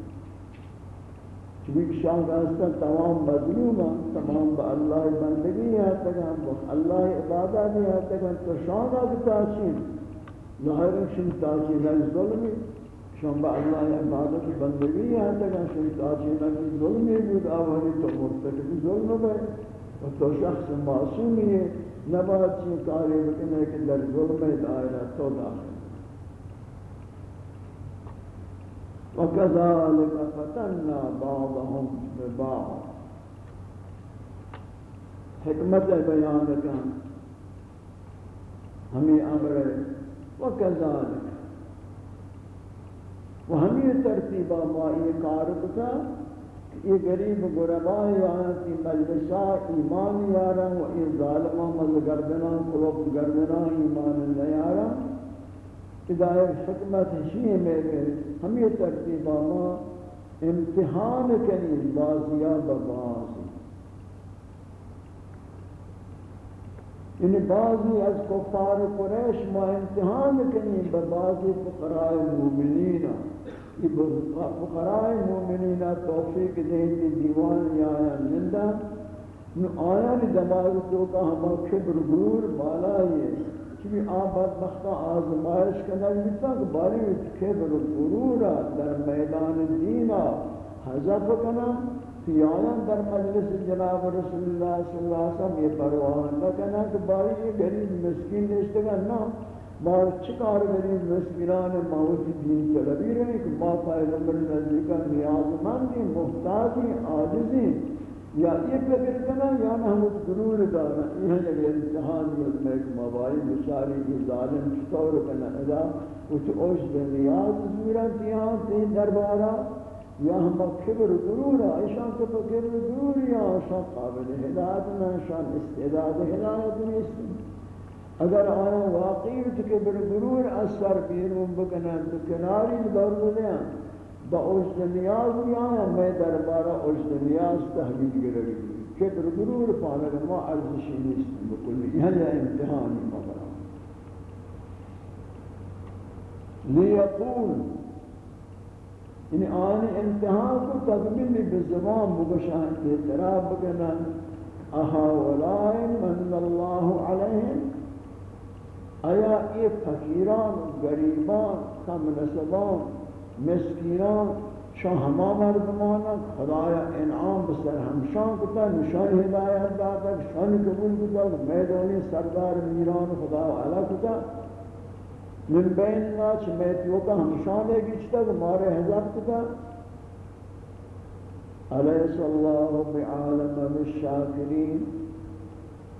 چونکہ شان کا تمام مظلوم تمام با اللہ بندگی ہے تکن اللہ عبادت ہے تکن تو شان کا تاثیر ظاہر شن تاثیر ہے ظلم شان با اللہ عبادت بندگی ہے تکن شن تاثیر ہے ظلم بود. آوری تو مرتکب ظلم ہے و تو شخص معصوم ہے نبات چیز کاری بکنے کہ در ظلم دائرہ تو داخل. وكذلك فتنا بعضهم ببعض۔ حکمت بیان کن۔ ہمیں امر وكذلك۔ و ہمیں ترتیبہ ما یہ کار بتا یہ غریب غرباء یہاں یعنی کی مجلسہ ایمان یارا و یہ ظالمہ مزگردنا قلوب گردنا ایمان نیارا۔ ادائر حکمت شیئے میں ہم یہ ترتیبہ ما امتحان کنی بازیا بباز ان یعنی بعضی از کفار قریش ما امتحان کنیم به بعضی فقراء مومنین فقراء مومنین توفیق دیں دیوان یا زندہ آیا نی دماغ تو کا ہم کبر غرور بالا ہے کہ آپ بدبختہ آزمائش کرنا بیتا کہ باری کبر غرور در میدان دینا حذف کنا پیانا در مجلس جناب رسول اللہ صلی اللہ علیہ وسلم یہ پروان نہ کنا کہ باری یہ غریب مسکین نشتے گا نا بار چکار غریب مسکینان موجود دین طلبی رہے کہ ما پیغمبر نزدیکا نیاز مندی محتاجی عاجزی یا یہ فکر کنا یا نہ ہم ضرور دارا یہ ہے کہ امتحان میں ایک موبائل بشاری کی ظالم چطور کنا ادا، کچھ اوش دے نیاز ضرورت تین دربارہ، یا ہم کبر ضرور ایشان کو تو کبر ضرور یا شان قابل ہدایت نہ شان استعداد ہدایت نیست۔ اگر آیا واقعی تو کبر ضرور اثر بیرون بکنن تو کناری دور دیں با اوجد نیاز یا میں دربارہ اوجد نیاز تحلیل گرگی کبر ضرور پانا ما ارزشی نیست بکلی یہ امتحانی مبرا لیقول یعنی آن امتحان کو تقبیل بزبان بگشان اعتراف بکنن اہا ولائن من اللہ علیہم. آیا ای فقیران گریبان کم نسبان مسکینان، شان ہما مردمانا خدایا انعام بسر ہمشان کتا، نشان ہدایت داتا، شان قبول کتا میدانی سردار میران خدا علا کتا۔ من بین ناچ میں توکا ہمشان ہے گچتا کہ مارے حضاب کتا۔ علیس اللہ بعالم بالشاکرین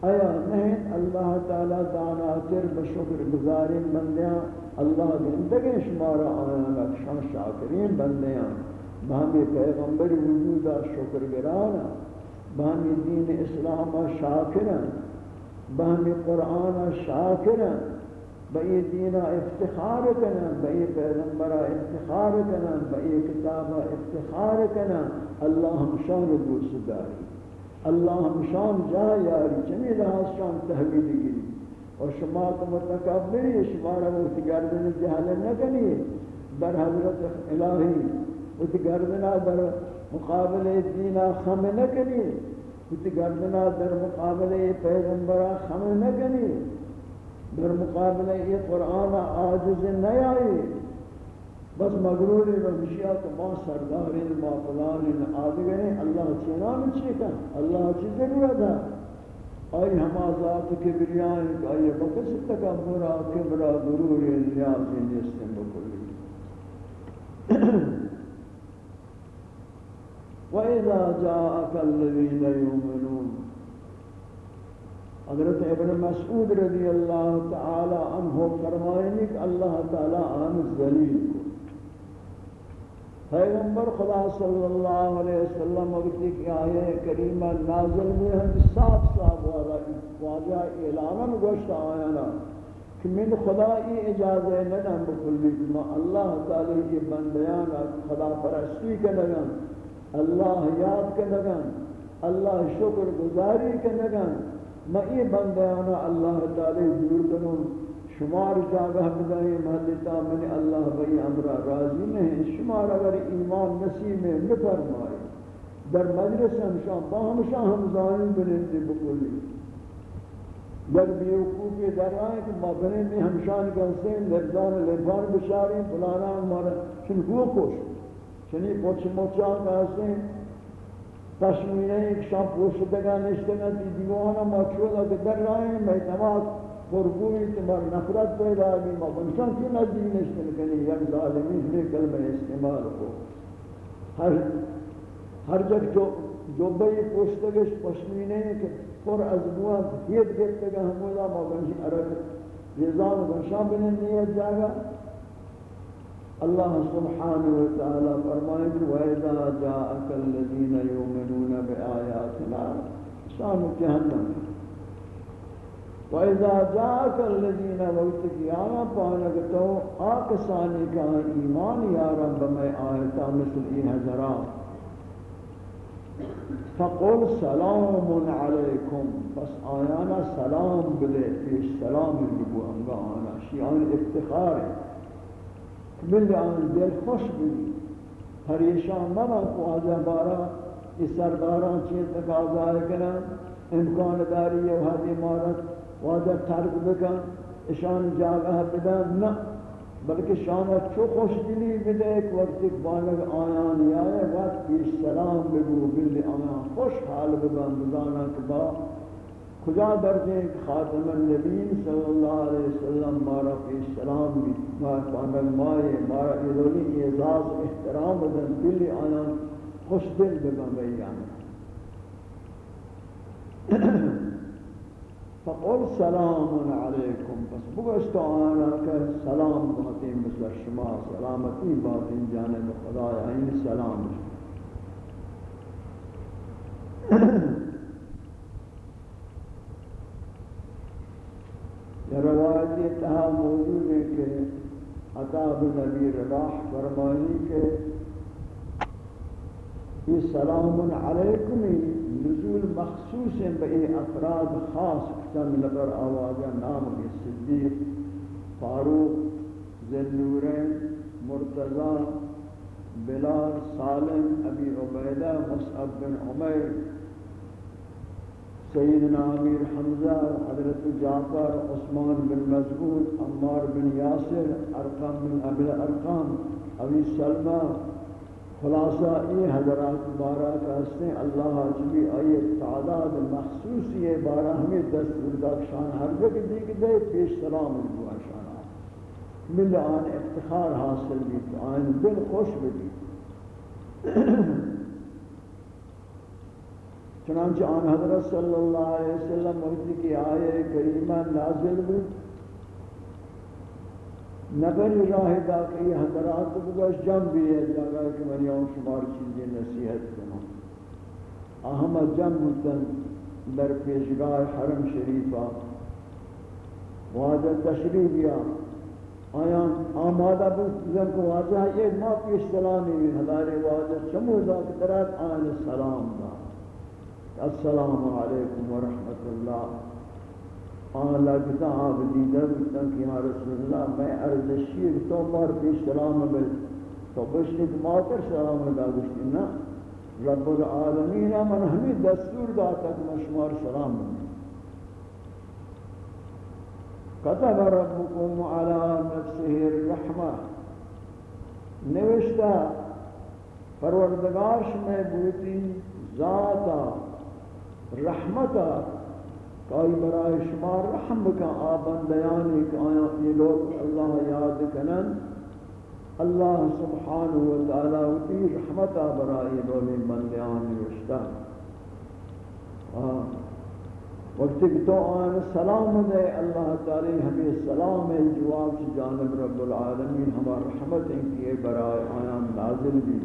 آیا نہیں، اللہ تعالی دانا تر بشکر گزارین بندیاں۔ اللہ گندگیں شمارا آیا شان شاکرین بندیاں بہمی پیغمبر وجودا شکر گرانا بہمی دین اسلام شاکرا بہمی قرآن شاکرا بئی دینا افتخار کنا بئی پیغمبرہ افتخار کنا بئی کتابہ افتخار کنا اللہ ہم شان دوست داری۔ اللہ ہم شان جا یاری۔ چنی لحاظ شان تحویل گری اور شما کو متکبری شما را وقت گردن جہل نکنی در حضرت الہی وقت گردنا در مقابل دینا خم نکنی وقت گردنا در مقابل پیغمبرہ خم نکنی در مقابلہ یہ قرآن آجز نیائی بس مغروری و مشیات ما سرداری ما فلان فلانی آدھگرے اللہ چنان چیکا اللہ چی ضرورت ہے۔ آئی ہما ذات کبریان آئی بکس تکبرا کبرا ضروری نیازی نیستن بکلی وَإِذَا جَاءَكَ الَّذِينَ يُؤْمِنُونَ۔ حضرت ابن مسعود رضی اللہ تعالی عنہ فرمائیں کہ اللہ تعالی آن ذلیل کو پیغمبر خدا صلی اللہ علیہ وسلم وقتی کی آیہ کریمہ نازل ہوئے ہیں صاف صاف والا واجہ اعلاناً گوشت آیانا کہ من خدا ای اجازہ ندن بکلی ما اللہ تعالی کی بندیان خدا پرستی کے کنگن اللہ یاد کے کنگن اللہ شکر گزاری کے کنگن میں یہ بندیانا اللہ تعالی دور کنوں شمار جاگہ بدائی محلتا میں اللہ بھئی امرہ راضی نہیں۔ شمار اگر ایمان نصیب میں نفرمائے در مجلس ہمشان، با ہمشان ہم ظالم بنندی بکلی۔ در بیوکوفی در آئے کہ ما بنندی ہمشان کنسے لرزان لرفان بشاری فلانا ہمارا چنکو کوش چنی پوچھ موچان کنسے تشمینے ایک شام پوشتگا نشتگا دی دیوانا ما چولا کہ در رائے میں تمام قربوی تمہار نفرت پیدا بھی ما بنشان کی نزدی نشتن کنی یک ظالمی میں کلمہ استعمال کو. ہر ہر جگ جو جو بئی پوشتگش پشمینے کہ پر از بوان ہیت گرتگا ہمولا ما بنشان عرب ریزان بنشان بنن نیت جاگا. اللہ سبحانہ وتعالی فرمائے وَإِذَا جَاءَكَ الَّذِينَ يُؤْمِنُونَ بِآيَاتِنَا شان جہنم. وَإِذَا جَاءَكَ الَّذِينَ وَقْتِ قِيَامَ پانگتو آکسانی کا ایمان یارم بمیں آیتا مثل ای حضرات فقل سلام علیکم پس آیانا سلام بلے، پیش سلام بگو انگا آنا۔ شیعان افتخار ہے۔ بلے آن دل خوش بگی پریشان نمان کو آجا بارا اس سرداران چیز تقاضا ہے کنا امکان داری ہے وحدی مارت واجہ ترک بکن، اشان جاگہ بدن نہ، بلکہ شانہ چو خوش دلی بدے، ایک وقت ایک بالغ آیان یائے، وقت پیش سلام بگو بلی آیان خوش حال بگن بزانا کبا کجا درجے خاتم النبین صلی اللہ علیہ وسلم مارا پیش سلام بھی، مارا پانک مائے، مارا ایدولی اعزاز احترام بدن بلی آیان خوش دل بگن بیان فقل سلام علیکم. پس بگشت آنا کہ سلام باتیں مثل شما، سلامتی باتیں جانب خدا این سلام یہ روایت یہ تہا موجود ہے کہ عطاب نبی رلاح فرمانی کہ یہ سلام علیکم نزول مخصوص ہیں بئی افراد خاص چند لبر آوازہ نام کی صدیق، فاروق ذنورین مرتضی، بلال، سالم، ابی عبیدہ، مصعب بن عمیر سیدنا امیر حمزہ، حضرت جعفر، عثمان بن مزعود عمار بن یاسر، ارقام بن ابی ارقام ابی سلمہ خلاصہ یہ حضرات بارہ کا ہیں، اللہ جبی آئی تعداد مخصوص یہ بارہ ہمیں دست بردار شان ہر جگہ دیکھ دے، پیش سلام ہوا شان مل آن افتخار حاصل بھی تو آن دل خوش بھی۔ چنانچہ آن حضرت صلی اللہ علیہ وسلم وقت کی آئے کریمہ نازل بھی نبر راہ دا کہ یہ حضرات کو بس جم بھی ہے جگہ کہ میں یوں شمار چیزیں نصیحت کروں احمد جم بودن در پیشگاہ حرم شریفہ واجہ تشریف یا. آیا آمادہ بودن کو واجہ یہ ما پیش سلامی بھی ہدارے واجہ چمو ذات کرات آئین السلام دا السلام علیکم ورحمت اللہ آن لگتا آپ دیدر بکتا کہ یا رسول اللہ، میں عرض شیر تو مار پیش سلام بل تو بشنی تو ماتر سلام دا بشنی نا رب العالمین من ہمیں دستور داتا کہ میں شمار سلام بل قطب ربكم على نفسه الرحمة نوشتا پروردگارش میں بوتی ذاتا، رحمتا کائی برای شما رحم بکا آبان دیانی کہ آیا یہ لوگ اللہ یاد کنن اللہ سبحانہ وتعالی وتی رحمتا برای لوگ بندیان رشتا وقت کہ تو آن سلام دے اللہ تعالی ہمیں سلام جواب سے جانب رب العالمین ہمارا رحمت ان کی برائے آیان نازل بھی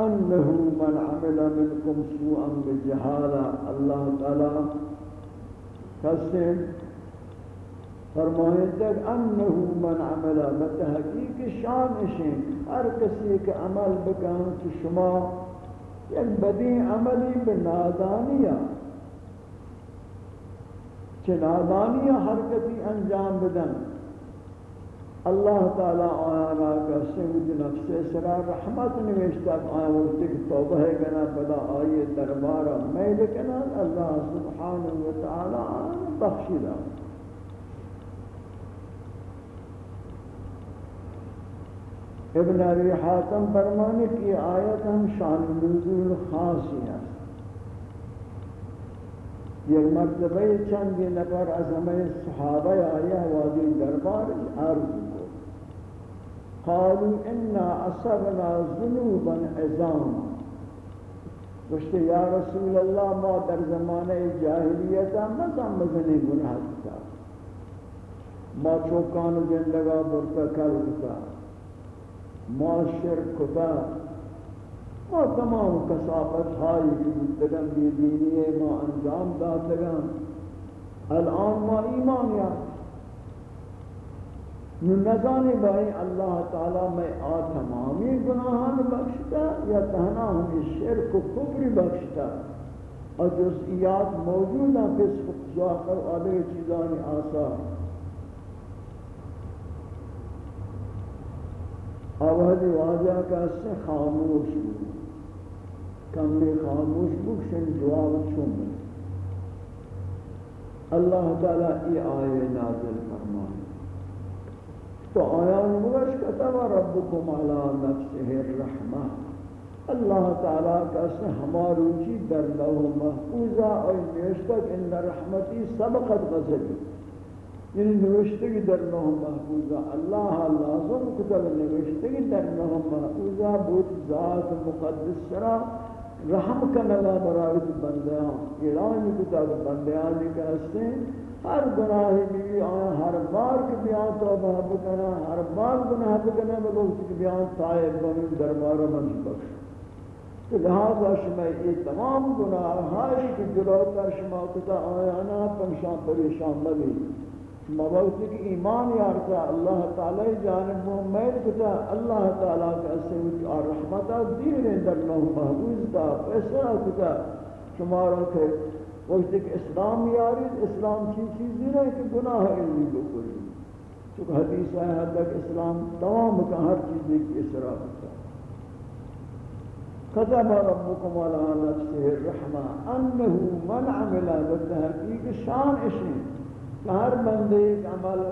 انہو من عمل منکم سوءا بجہالا اللہ تعالی کسیم فرمائیں تک انہو من عملہ متحقیق شانشیں، ہر کسی کے عمل بکان کہ شما یک بدی عملی بنادانیہ چنادانیہ حرکتی انجام بدن۔ اللہ تعالی آیانا کا سعود نفس سرا رحمت نوشتا آیا وقت کہ توبہ کنا بدا آئی دربارا میل کنا اللہ سبحانہ وتعالی آیانا بخشی دا۔ ابن علی حاتم فرمانے کی آیت ہم شان نزول خاصی ہے یک مرتبہ چندی نفر از ہمیں صحابہ آیا وادی دربار عرض کو قالوا انا اصبنا ذنوبا عظام گوشتے یا رسول اللہ ما در زمانہ جاہلیتا مزم مزنی گناہ کتا ما چوکان زندگا برتا کل کتا ما شرک کتا ما تمام کسافت ہائی کی بودتگم بی دینی ما انجام دادتگم الان ما ایمان یا۔ نزانی بھائی، اللہ تعالی میں آ، تمامی گناہان بخشتا یا تہنا ہمیں شرک و کفر بخشتا؟ اور جزئیات موجود ہیں فسق ظاہر آدھے چیزانی آثار آوازی واجہ کا سے خاموش ہوئی بود کمی خاموش بود شن جواب چون اللہ تعالیٰ ای آئے نازل فرمائے۔ تو آیان مگش کتب ربکم علی نفسه الرحمہ۔ اللہ تعالیٰ کا سے ہماروچی در لوح محفوظہ اور نوشتک ان رحمتی سبقت غزلی یعنی نوشتگی در لوح محفوظہ۔ اللہ لازم کتب نوشتگی در لوح محفوظہ۔ بود ذات مقدس سرا رحم کا نگا برایت بندیاں اعلان کتب بندیاں لکھتے ہیں ہر گناہ بھی آیا ہر بار کے بیان توبہ بکنا ہر بار گناہ بکنا بلوک کے بیان تائب بنی دربار من بخش تو لہذا شما یہ تمام گناہ ہائی کی جلو کر شما کتا آیا نا پنشان پریشان ملی شما وقت کہ ایمان یارتا اللہ تعالی جانب محمد کتا اللہ تعالی کا سوچ اور رحمتہ دین در نو محبوز دا فیصلہ کتا شما رو وقت کہ اسلام یاری اسلام چی چیزی نہیں کہ گناہ علمی بکلی چونکہ حدیث ہے حد تک اسلام تمام کا ہر چیز کی اسراف ہوتا قدم ربكم على نفسه الرحمة أنه من عمل بالتحقيق شان اشی ہر بندے ایک عمل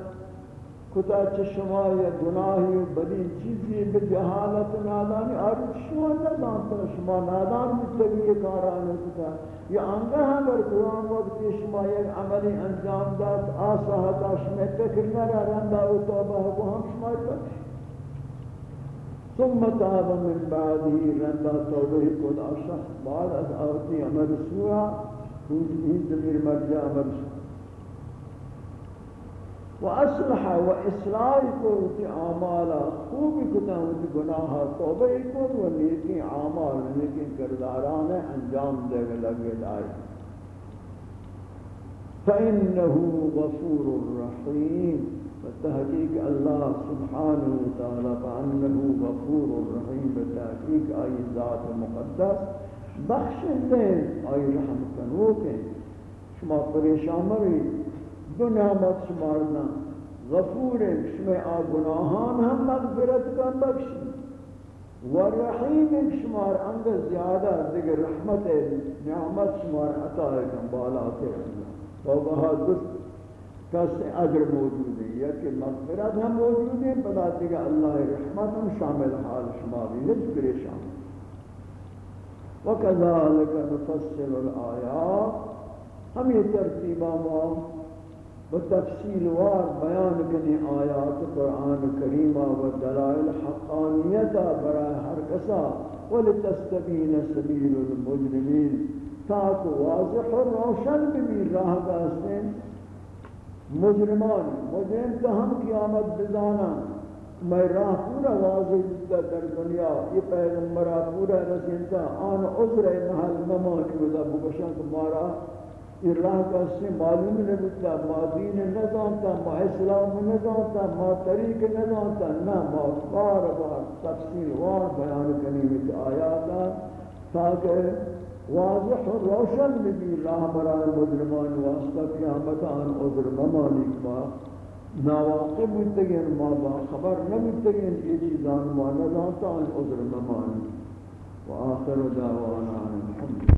کتا چشما یا گناہی و بدی چیزی بے بجہالت نادانی۔ اور شما نادانتا شما نادان مستقی کاران کتا یا انگا اگر قرآن وقت شما یک عملی انجام داد آساہتا شما تکر نرا رندا و توبہ کو ہم شما تک ثم تاب من بعده رندا توبہ کو دا شخص بعد از آوتی عمل سوا ہی زمیر مرجع عمل سوا و اصلح و اصلاح کو تی اعمالا خوبی کتا ہوتی گناہ توبہ کو و نیکی اعمال نیکی کرداران انجام دے گا لگے دائی فإنه غفور الرحیم بتحقیق اللہ سبحانہ وتعالی فإنه غفور الرحیم بتحقیق آئی ذات مقدس۔ بخش دیں، آئی رحم کنوکیں شما پریشان مری۔ دو نعمت شمارنا. غفور شما آگناهان هم مغفرت کن بخشی و رحیم شمار انگ زیادہ دیگر رحمت نعمت شمار عطا کن بالا کے تو بہت دوست، کس اجر موجود ہے؟ یا کہ مغفرت ہم موجود ہے بلا دیگر اللہ رحمت ہم شامل حال شما بھی نت پریشان وَكَذَلِكَ نُفَصِّلُ الْآيَاتِ ہم یہ ترتیبہ موام بتفصیل وار بیان کنی آیات قرآن کریمہ و دلائل حقانیتا برای ہر کسا. ولتستبین سبیل المجرمین. تاکو واضح و روشن بھی راہ داستین مجرمان، مجرم تو ہم قیامت بزانا میں راہ پورا واضح جتا در دنیا. یہ پیغمبرہ پورا رسینتا آن عذر محل نمان کی وزا بکشان تمہارا یہ راہ کا سے معلوم نہیں بتا ما دین نہ جانتا ما اسلام نہ جانتا ما طریق نہ جانتا، نہ ما بار بار تفصیل وار بیان کرنے میں آیات تاکہ واضح و روشن بھی راہ برائے مجرمان واسطہ قیامت آن عذر ممانی ما ناواقب بودتگین ما با خبر نبودتگین یہ چیزان ما نہ جانتا، آن عذر ممانی وآخر دعوانا الحمد.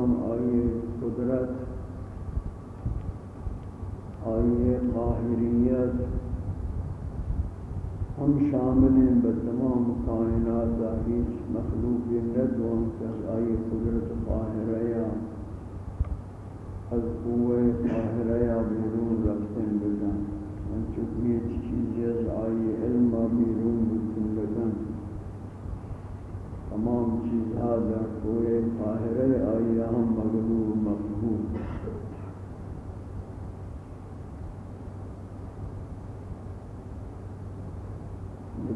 ہم آئیے قدرت، آئیے قاہریت، ہم شامل ہیں بتمام کائنات ہیچ مخلوق ندوان کر آئیے قدرت قاہریہ از قوة قاهرة بیرون رفتن بکن من چکی چیزی از آئی علم بیرون تمام چیزها در قوة قاهرة آئی ہم مغلوب مفهوم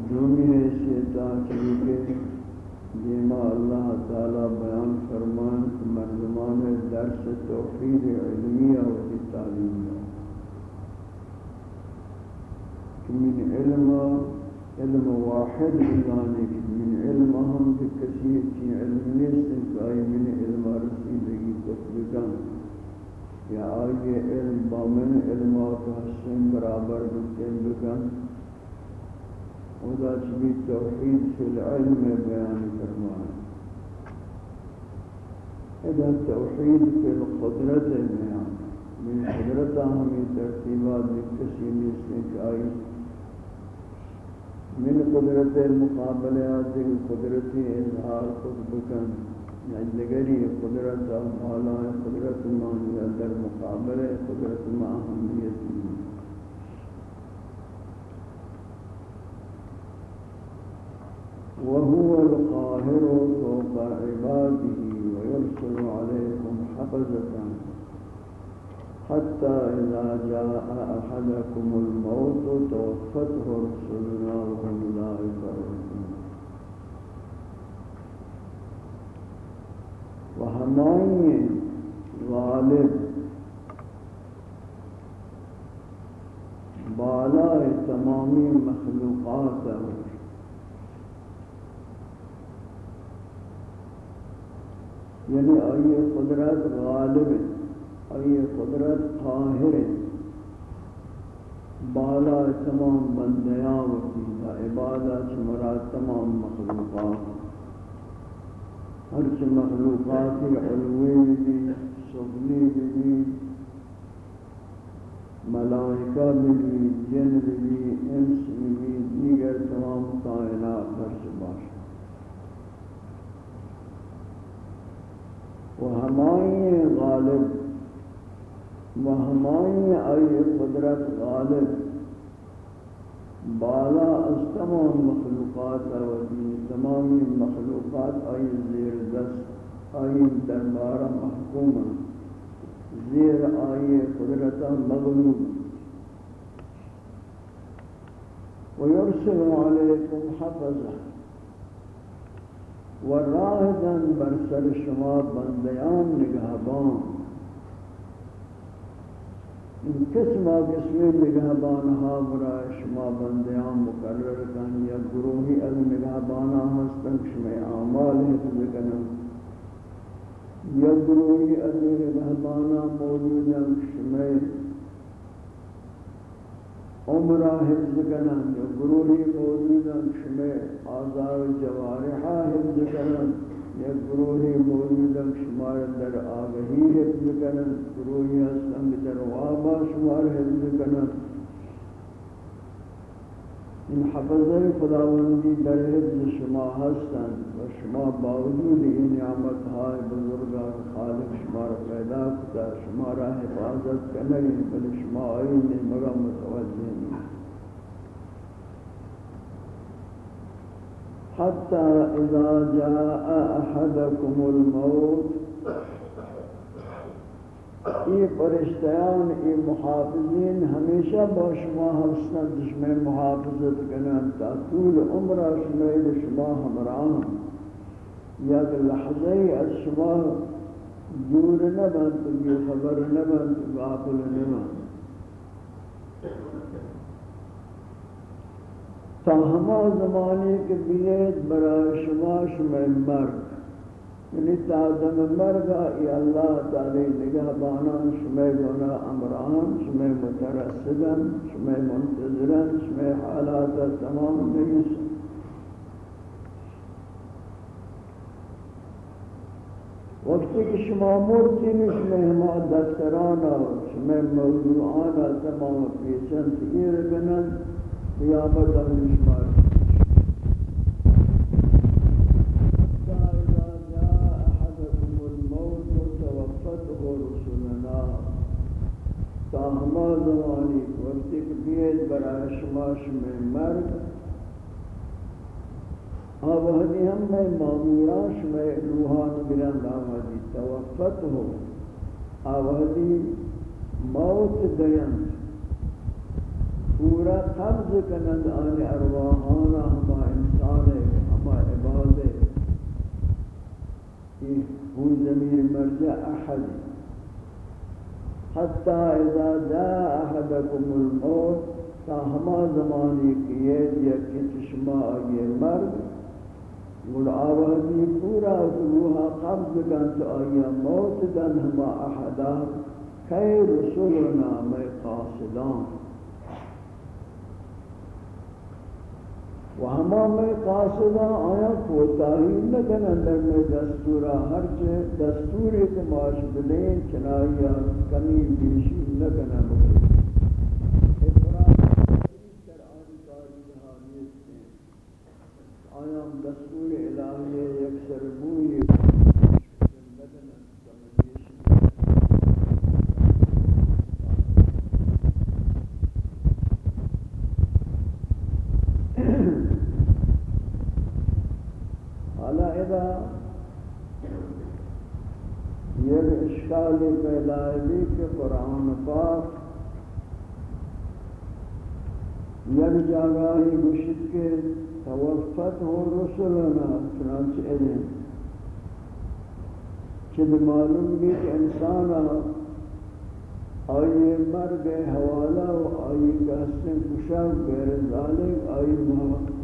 دومی حیثیتا چلیے دیما اللہ تعالی بیان فرمان کہ مردمان درس توحید علمیہ و تعلیمیہ کہ من علم علم واحد بزانے کہ من علم ہم کہ کسی چی علم نیست کہ آئی من علم رسیدگی کتبکن یا آئی علم با من علم و حسن برابر بکن بکن خدا چبی توحید فی العلم بیان فرمائے اذا توحید فی القدرت بیان. من قدرت ہمیں ترتیبات کسی نیستے کہ آئی من قدرت المقابلات قدرتی اظہار خود بکن. یعنی لگری قدرت مالا قدرت مانی در مقابل، قدرت ما اہمیت وهو القاهر فوق عباده، ويرسل عليكم حفظة حتى إذا جاء أحدكم الموت توفته رسلنا وهم لا يفرقون وهمائي غالب بالا تمامی مخلوقات یعنی آئیے قدرت غالب. آئیے قدرت قاہر بالا تمام بندیاں وکیتا عبادت مراد تمام مخلوقات۔ ہر چھ مخلوقات علوی بھی، سبنی بھی، ملائکہ بھی، جن بھی، انس بھی، دیگر تمام کائنات ہر چھ باشا و ہمائیں غالب و ہمائیں آئی قدرت غالب، بالا از تمام مخلوقات و دین، تمام مخلوقات آئی زیر دست آئی دربار محکوم، زیر آئی قدرت مغلوب. ويرسل عليكم حفظه وراهدن بر سر شما بندیان، نگهبان. این قسم قسم نگهبان ها برای شما بندیان مقرر کن یا گروهی از نگهبان ها هستن شما اعمال حفظ کنن یا گروهی از نگهبان ها موجودن شما عمرہ حفظ کنن یا گروہی موجودن شمع آزار جوارحہ حفظ کنن یا گروہی موجودن شمار در آگہی حفظ کنن گروہی ہستن در وابا شمار حفظ کنن ان حفظ خداوندی در حفظ شما هستند و شما باوجود این نعمت های بزرگا خالق شما را پیدا کتا شما را حفاظت کنگی بل شما آئین مگا متوجه حتى إذا جاء أحدكم الموت یہ پرشتیان یہ محافظین، ہمیشہ با شما حسن دشمن محافظت کنن تا طول عمرہ شما شما ہمراہ یا کہ لحظہ از شما دور نبند تو یہ خبر نبند غافل نبند. تا ہما زمانے کے بیت برای شما شما مرد یعنی تعظم مرگا ای اللہ تعالی نگہ بانان شمی گونا امران شمی مترسدن شمی منتظرن شمی حالات تمام نیس. وقتی کہ شما مرتی نشمہ ہما دسترانا شما موضوعانا تمام پیچن تیر کنن قیامت ہم نشمار ہما زمانی وقتی کہ بیت برای شما شما مرد آوہدی ہم میں معمولاش میں روحان گرند آوہدی توفت ہو آوہدی موت دیند پورا قبض کنند آن ارواحانا ہما انسان ہے ہما عباد. ہے وہ زمین مرجع احد. حتی اذا جاء احدكم الموت، تا ہما زمانی کیے یا کچھ شما آئیے مرد گل آوازی پورا روحا قبض کن تو آیا موت دن ہما احدا خیر رسولنا میں قاصدان. و ہما میں قاصدان آیا کوتاہی نکن اندر میں دستورا ہر چے دستوری کے معاش بلین چنائیا کمی بیشی نکن اندر آیام دستور الہی یک سربوی حالا اذا یہ اشکال پیدا ہے کہ قرآن پاک یک جاگاہی گشت کے توفته رسلنا چنانچہ علم چد معلوم بھی کہ انسانا آئی مرگ حوالہ و آئی گہستن کشاک غیر ذالک آئی محمد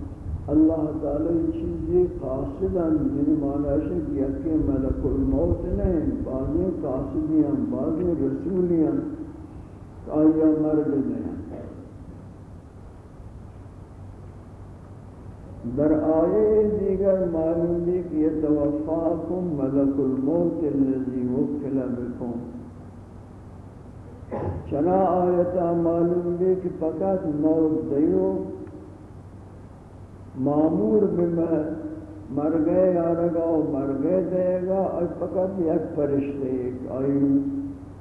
اللہ تعالی چیزی قاصدا من یعنی معنی شک یکی ملک الموت نہیں بعضی قاصدیاں بعضی رسولیاں آئی مرگ نہیں در آئے دیگر معلوم ہے کہ یہ توفاکم ملک الموت الذي وکل بکم۔ چنا آیتا معلوم ہے کہ فقط موت دیو معمور بما مر گئے، یا رگا مر گئے، دے گا۔ اور فقط یک فرشتے، ایک آئی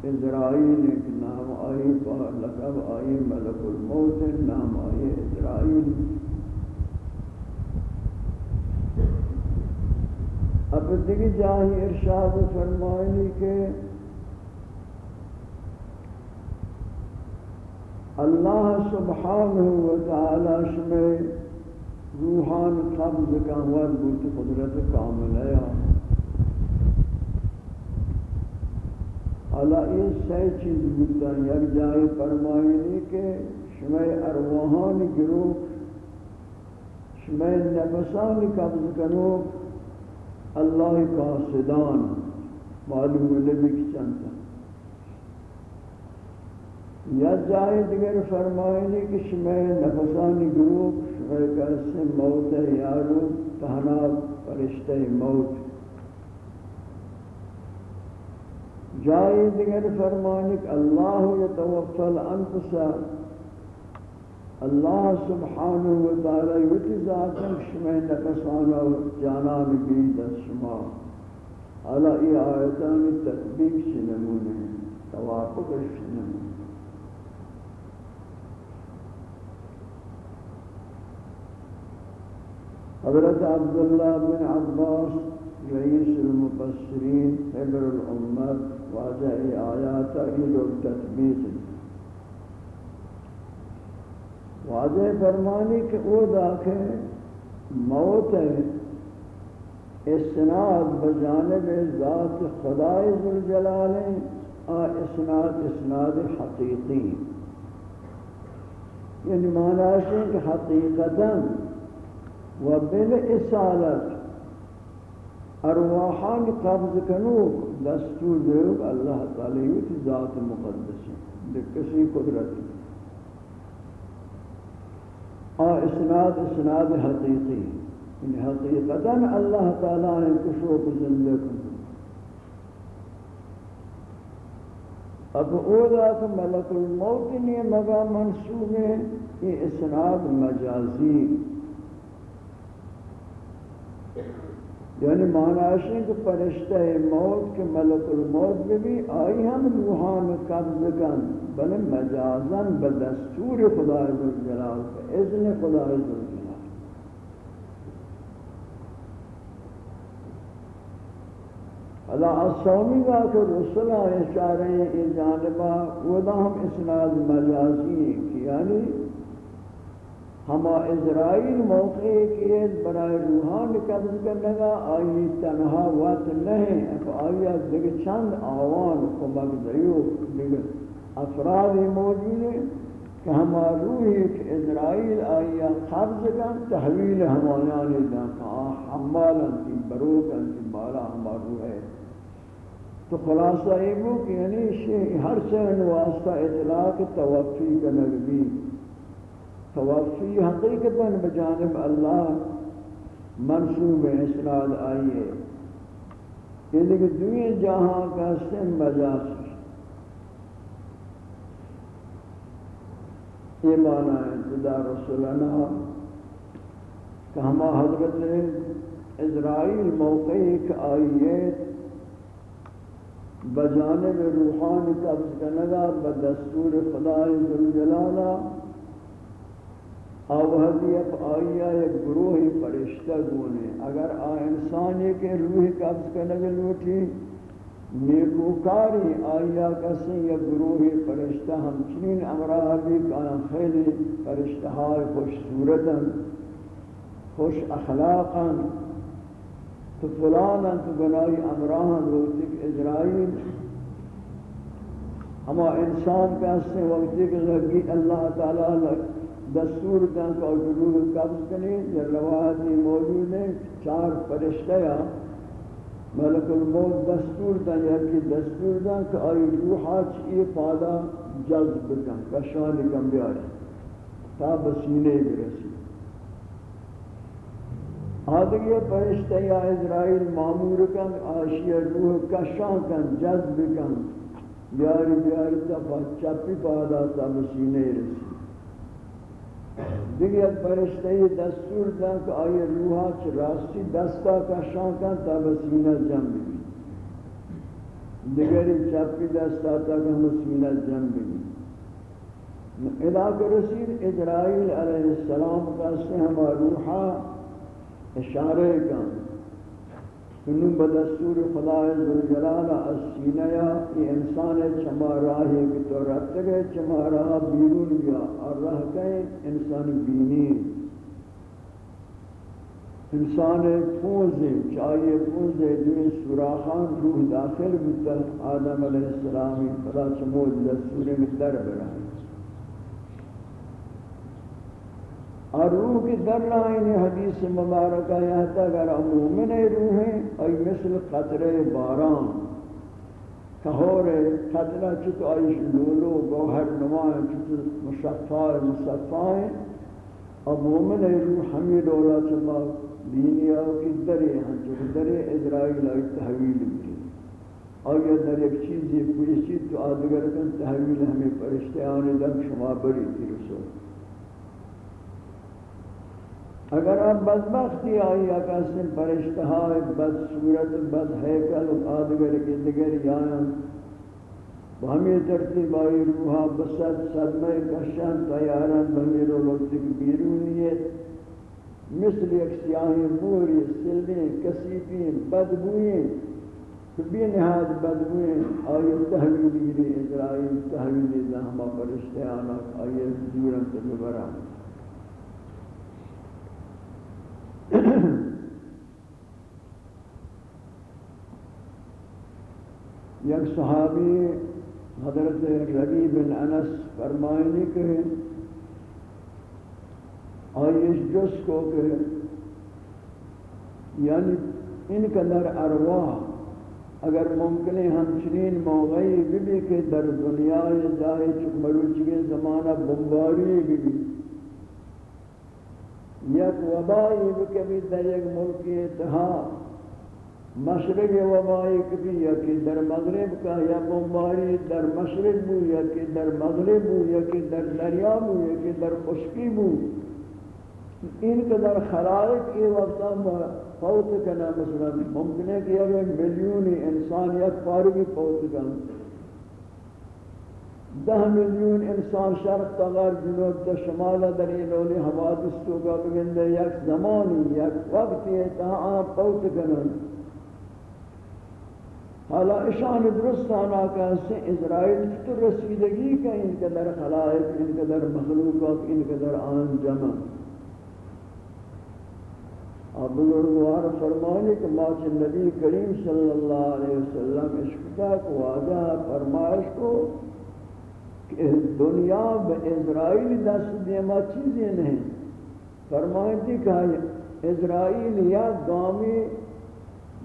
اسرائیل ایک نام آئی لقب آئی، ملک الموت نام آئی، اسرائیل۔ اب دیکھ جاہی ارشاد فرمائنی کہ اللہ سبحانہ و تعالی شمع روحان قبض کا ور بوت قدرت کامل ہے اللہ یہ سی چیز بودتا یک جاہی فرمائنی کہ شمع ارواحان گروہ، شمع نفسان قبض کنوک اللہ کا صدان معلوم نبی کی چنتا یا جائے دیگر فرمائنی کہ شمع نفسانی گروپ شمع کیسے موت یارو تہنا فرشتہ موت جائے دیگر فرمائنی کہ اللہ یتوفل انفسا اللہ سبحانہ و تعالی وتی ذاتن شمع نفسان و جانان بھی دست شما حالا ای آیتان تطبیق شنمونے توافق شنمونے حضرت عبداللہ بن عباس رئیس المفسرین حبر الامت واجہ آیات عید التطبیق واضح فرمانی کہ وہ داخل موت ہے اسناد بجانب ذات خدای ذوالجلال آ، اسناد اسناد حقیقی۔ یعنی معنی ہے کہ حقیقتا و بالاصالت ارواحان قبض کنوک دستور دیوک اللہ تعالی کی ذات مقدس ہے کسی قدرت اور اسناد اسناد حقیقی ان حقیقتا اللہ تعالی نے کشو کو زندہ کو اب اولا کہ ملک الموت نے مگا منصوب ہے یہ اسناد مجازی یعنی معنی کہ فرشتہ موت کے ملک الموت میں بھی آئی ہم روحان قبض کن بل مجازن بدستور خدا عزوجلال اذن خدا عزوجلال اللہ السومی کا کہ رسول اشارے ہیں جانبا، ودا ہم اسناد مجازی کی یعنی ہما اسرائیل موقع کیے برائے روحان قبض کرنے گا آئی تنہا وقت نہیں، اپا آئی دیکھ چند آوان کو مقدریو دیکھ افراد موجود ہیں کہ ہما روحی کہ اسرائیل آئی قبض کر تحویل ہمایانی دن کہ حمالا تی بروکا تی بالا ہما روح ہے۔ تو خلاصہ یہ ہو کہ یعنی ہر شہر واسطہ اطلاق توفی کا نبی۔ توفی حقیقتا بجانب اللہ منصوب اسناد آئیے یہ دیکھ دوئی جہاں کا سن مجاز یہ معنی ہے جدا رسولنا کہ ہما حضرت اسرائیل موقع ایک آئیت بجانب روحان قبض کنگا بدستور خدای ذوالجلالہ آوہدی اب آئیا ایک گروہی پرشتہ گونے، اگر آ انسان ایک روح قبض کنگا لوٹی، نیکوکاری آئیا کسی یک گروہی پرشتہ ہمچنین امراہ بھی کانا خیلی پرشتہ خوش صورتا، خوش اخلاقا، تو فلانا تو بنائی امراہن وقتی کہ اسرائیل ہما انسان کا سے وقتی کہ اللہ تعالیٰ دستور دن کو جلوہ قبض کنی یا روایتی موجود ہیں، چار پرشتہ ملک الموت دستور دن، یا کی دستور دن کہ آئی روحا چیئے پادا جذب کن کشان کن بیاری تا بسینے برسی۔ آدھگی پرشتہ یا اسرائیل معمور کن آشی روح کشان کن جذب کن بیاری بیاری تا چپی پادا تا مسینے رسی۔ دیگر پرشتہ دستور دن کہ آئی روحا چھ راستی دستا کشان کن تا مسینہ جم بھی دیگری چپی دستا تا کہ مسینہ جم بھی علاقہ رسید ادرائیل علیہ السلام کا سے ہما روحا اشارے کا انہوں بدستور خدا ذوالجلال از السینہ یہ انسان چما راہی کہ تو رکھت گئے چما راہ بیرون گیا اور رہ گئے انسان بینی۔ انسان پوزے چاہیے پوزے جو سوراخان روح داخل بتا آدم علیہ السلامی فلا چمود دستور میں در برائی اور روح کی در لائن حدیث مبارکہ یہاں تک اگر مومن روحیں اور مثل قطر باران کہور قطرہ چکو آئیش لولو، گوہر نمائیں چکو مشفاء مصفائیں اور مومن روح ہمیں دولا چما دینیا کی درے ہیں چکو درے ازرائیل آئی تحویل کی۔ اور یہ در ایک چیزی کوئی چیز تو آدگر کن، تحویل ہمیں پرشتے آنے دن شما بری تھی رسول اگر آپ بدبختی آئی اکاسن پرشتہائی بد صورت، بد حیکل و آدگر کی دگر یائن بہمی ترتیب آئی روحا بسد صدمہ کشن تیارن بہمی رو لوگتی بیرونیت مثل ایک سیاہی موری سلمی کسیفی بدبوئی بی نہاد بدبوئی آئی تحویلی گری اجرائی تحویلی لہما پرشتہانا آئی زورن تبران یک صحابی حضرت ربی بن انس فرمائنی کہ آئیش جس کو کہ یعنی ان کا در ارواح اگر ممکن ہے ہم چنین موغی بھی بھی کہ در دنیا جائے چک مروچ کے زمانہ بمباری بھی بھی یک وبائی بھی در یک ملک اتحاد. مشرق وبائی کبھی یا کہ در مغرب کا یا بمباری در مشرق بو یا کہ در مغرب بو یا کہ در دریا بو یا کہ در خشکی بو. ان کے در خلائق یہ وقتا فوت کنا مثلا ممکن ہے کہ اگر ملیونی انسان انسانیت پاروی فوت کنا دہ ملیون انسان شرق تغیر جنوب تا شمال در این اولی حوادث تو گا بگندے یک زمانی، یک وقتی تا آپ فوت کنا حالا اشان درست آنا کہ اسرائیل تو رسیدگی کا ان کے در خلائق ان کے در مخلوقات ان کے در آن جمع. اب بزرگوار فرمانے کہ ماچ نبی کریم صلی اللہ علیہ وسلم اشکتا کو واجہ فرمائش کو کہ دنیا با اسرائیل دست دیما چیزیں نہیں۔ فرمائے تھی کہ اسرائیل یا گامی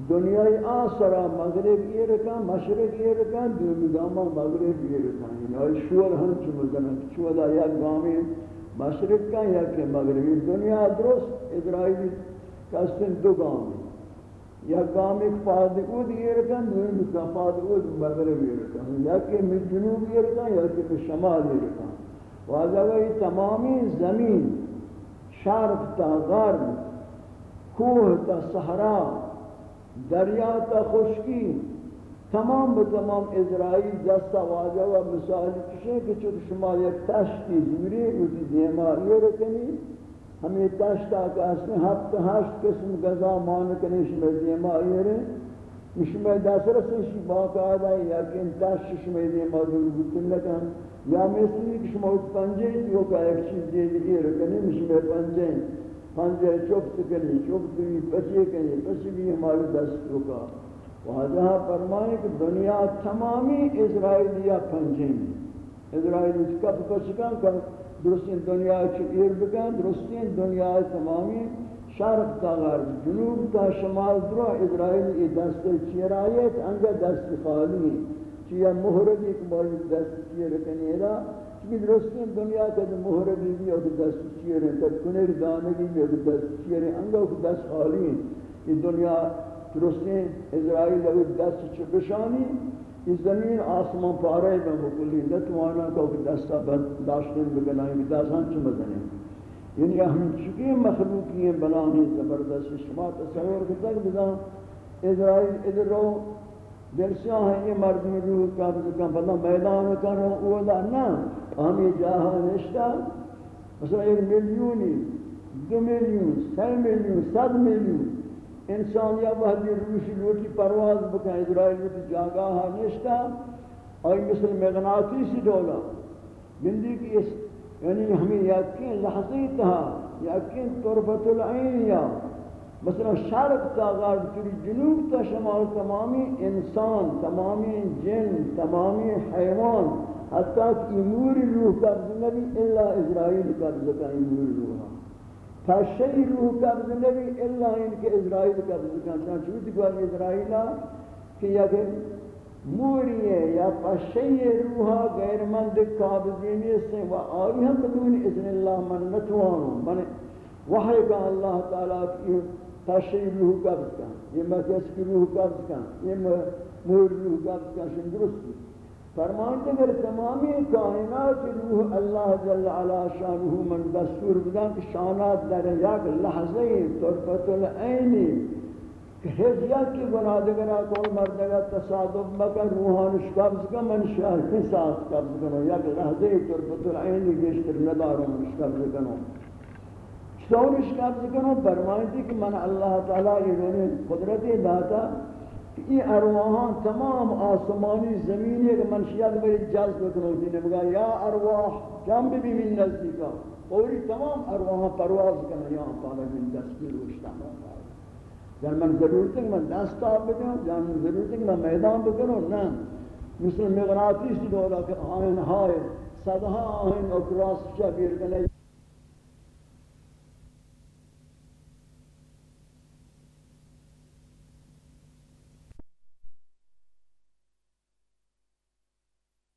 دنیای آسرا، مغرب یہ رکا مشرق یہ رکا دومی گاما مغرب یہ رکا یعنی شور ہم چو مزنن چودا یا گامی مشرق کا یا کہ مغربی۔ دنیا درست اسرائیلی کسن دو گامی۔ یا گامی فادقود یہ رکا دومی کا فادقود مغرب یہ رکا یا کہ من جنوب یہ یا کہ شمال یہ رکا واجہ یہ تمامی زمین شرق تا غرب، کوہ تا صحرا، دریا تا خشکی، تمام به تمام اسرائیل دست واجه و مثال کشه که چون شما یک تشتی زوری اوتی دیماری رکنی ہمیں تشت آکا اس میں ہفت ہشت قسم غذا مان کنی شما دیماری رے شما دست باقاعدہ یا کہ ان تشت شما دیماری دور بکن لکن یا مثلی کہ شما پنجے دیو کا ایک چیز دے دیئے رکنی شما پنجے پنجے چفت کنی چفت کنی پچے کنی پچے بھی ہمارے دست رکا واجہ فرمائے کہ دنیا تمامی اسرائیلیا پنجے میں اسرائیل اس کا پچکان کر درستین دنیا چیر بکن درستین دنیا تمامی شرق تا غرب جنوب تا شمال درا اسرائیل ای دست چیرایت انگا دست خالی. چیا مہربی که باید دست چیر کنی را؟ چی درستین دنیا تا مہربی بی او دست چیر تا کنر دانگی بی او دست چیر انگا او دست خالی. این دنیا درستین اسرائیل او دست چی بشانی؟ اس زمین آسمان پارے میں مکلی نتوانا کو دستا داشتن بگنائیں کہ دستان چمزنے یعنی ہم چکی مخلوقی ہیں بلانی زبردست شما تصور کرتا کہ بزان اسرائیل ادھر رو دل سیاہ ہے یہ مردمی روح قابض کن پتہ میدان کن اولا نا ہم یہ جاہا نشتا مثلا ایک ملیونی دو میلیون سی میلیون صد میلیون انسان یا وحدی روشی لوٹی پرواز بکن اسرائیل لوٹی جاگاہا نشتا اور مثل مغناطیسی دولا گندی یعنی کی اس یعنی ہمیں یقین لحظی تہا یقین طرفت العین یا. مثلا شرق تا غرب تری جنوب تا شمال تمامی انسان، تمامی جن، تمامی حیوان. حتی کہ نور روح قبض نبی، الا اسرائیل قبض کا نور روح تا شئی روح قبض نبی الا ان کے اسرائیل قبض کا چونچہ کہ اسرائیل کہ یا کہ موری ہے، یا پشی روحا غیر مند قابضی میں سے و آئی ہم بدون اذن اللہ من نتوانو من وحی کا اللہ تعالیٰ کی تشریح روح قبض کن یہ مکس کی روح قبض کن یہ مور روح قبض کن شن درست فرمانتے اگر تمامی کائنات روح اللہ جل علا شانہ من دستور بدن کہ شانات در یک لحظے طرفت العینی کہ ہجیت کی گناہ دگرہ کول مردگا تصادف مکر روحانش قبض کن، من شاہ کی ساتھ قبض کنو یک لحظے طرفت العینی گشتر نداروں منش قبض کنو سونش قبض کنو فرمائیتی کہ من اللہ تعالیٰ یہ قدرت داتا یہ ارواحان تمام آسمانی زمینی کہ منشیات بری جذب کنو دینے بگا یا ارواح جنب بھی من نزدیکا. پوری تمام ارواحان پرواز کنو یا پانا من دست کی روشتا جان من ضرورت من دست آب بکنو جان من ضرورت ہے من میدان بکنو نا مثل مغناطیس دولا کہ آئین ہائے صدہا آئین اکراس شبیر کنے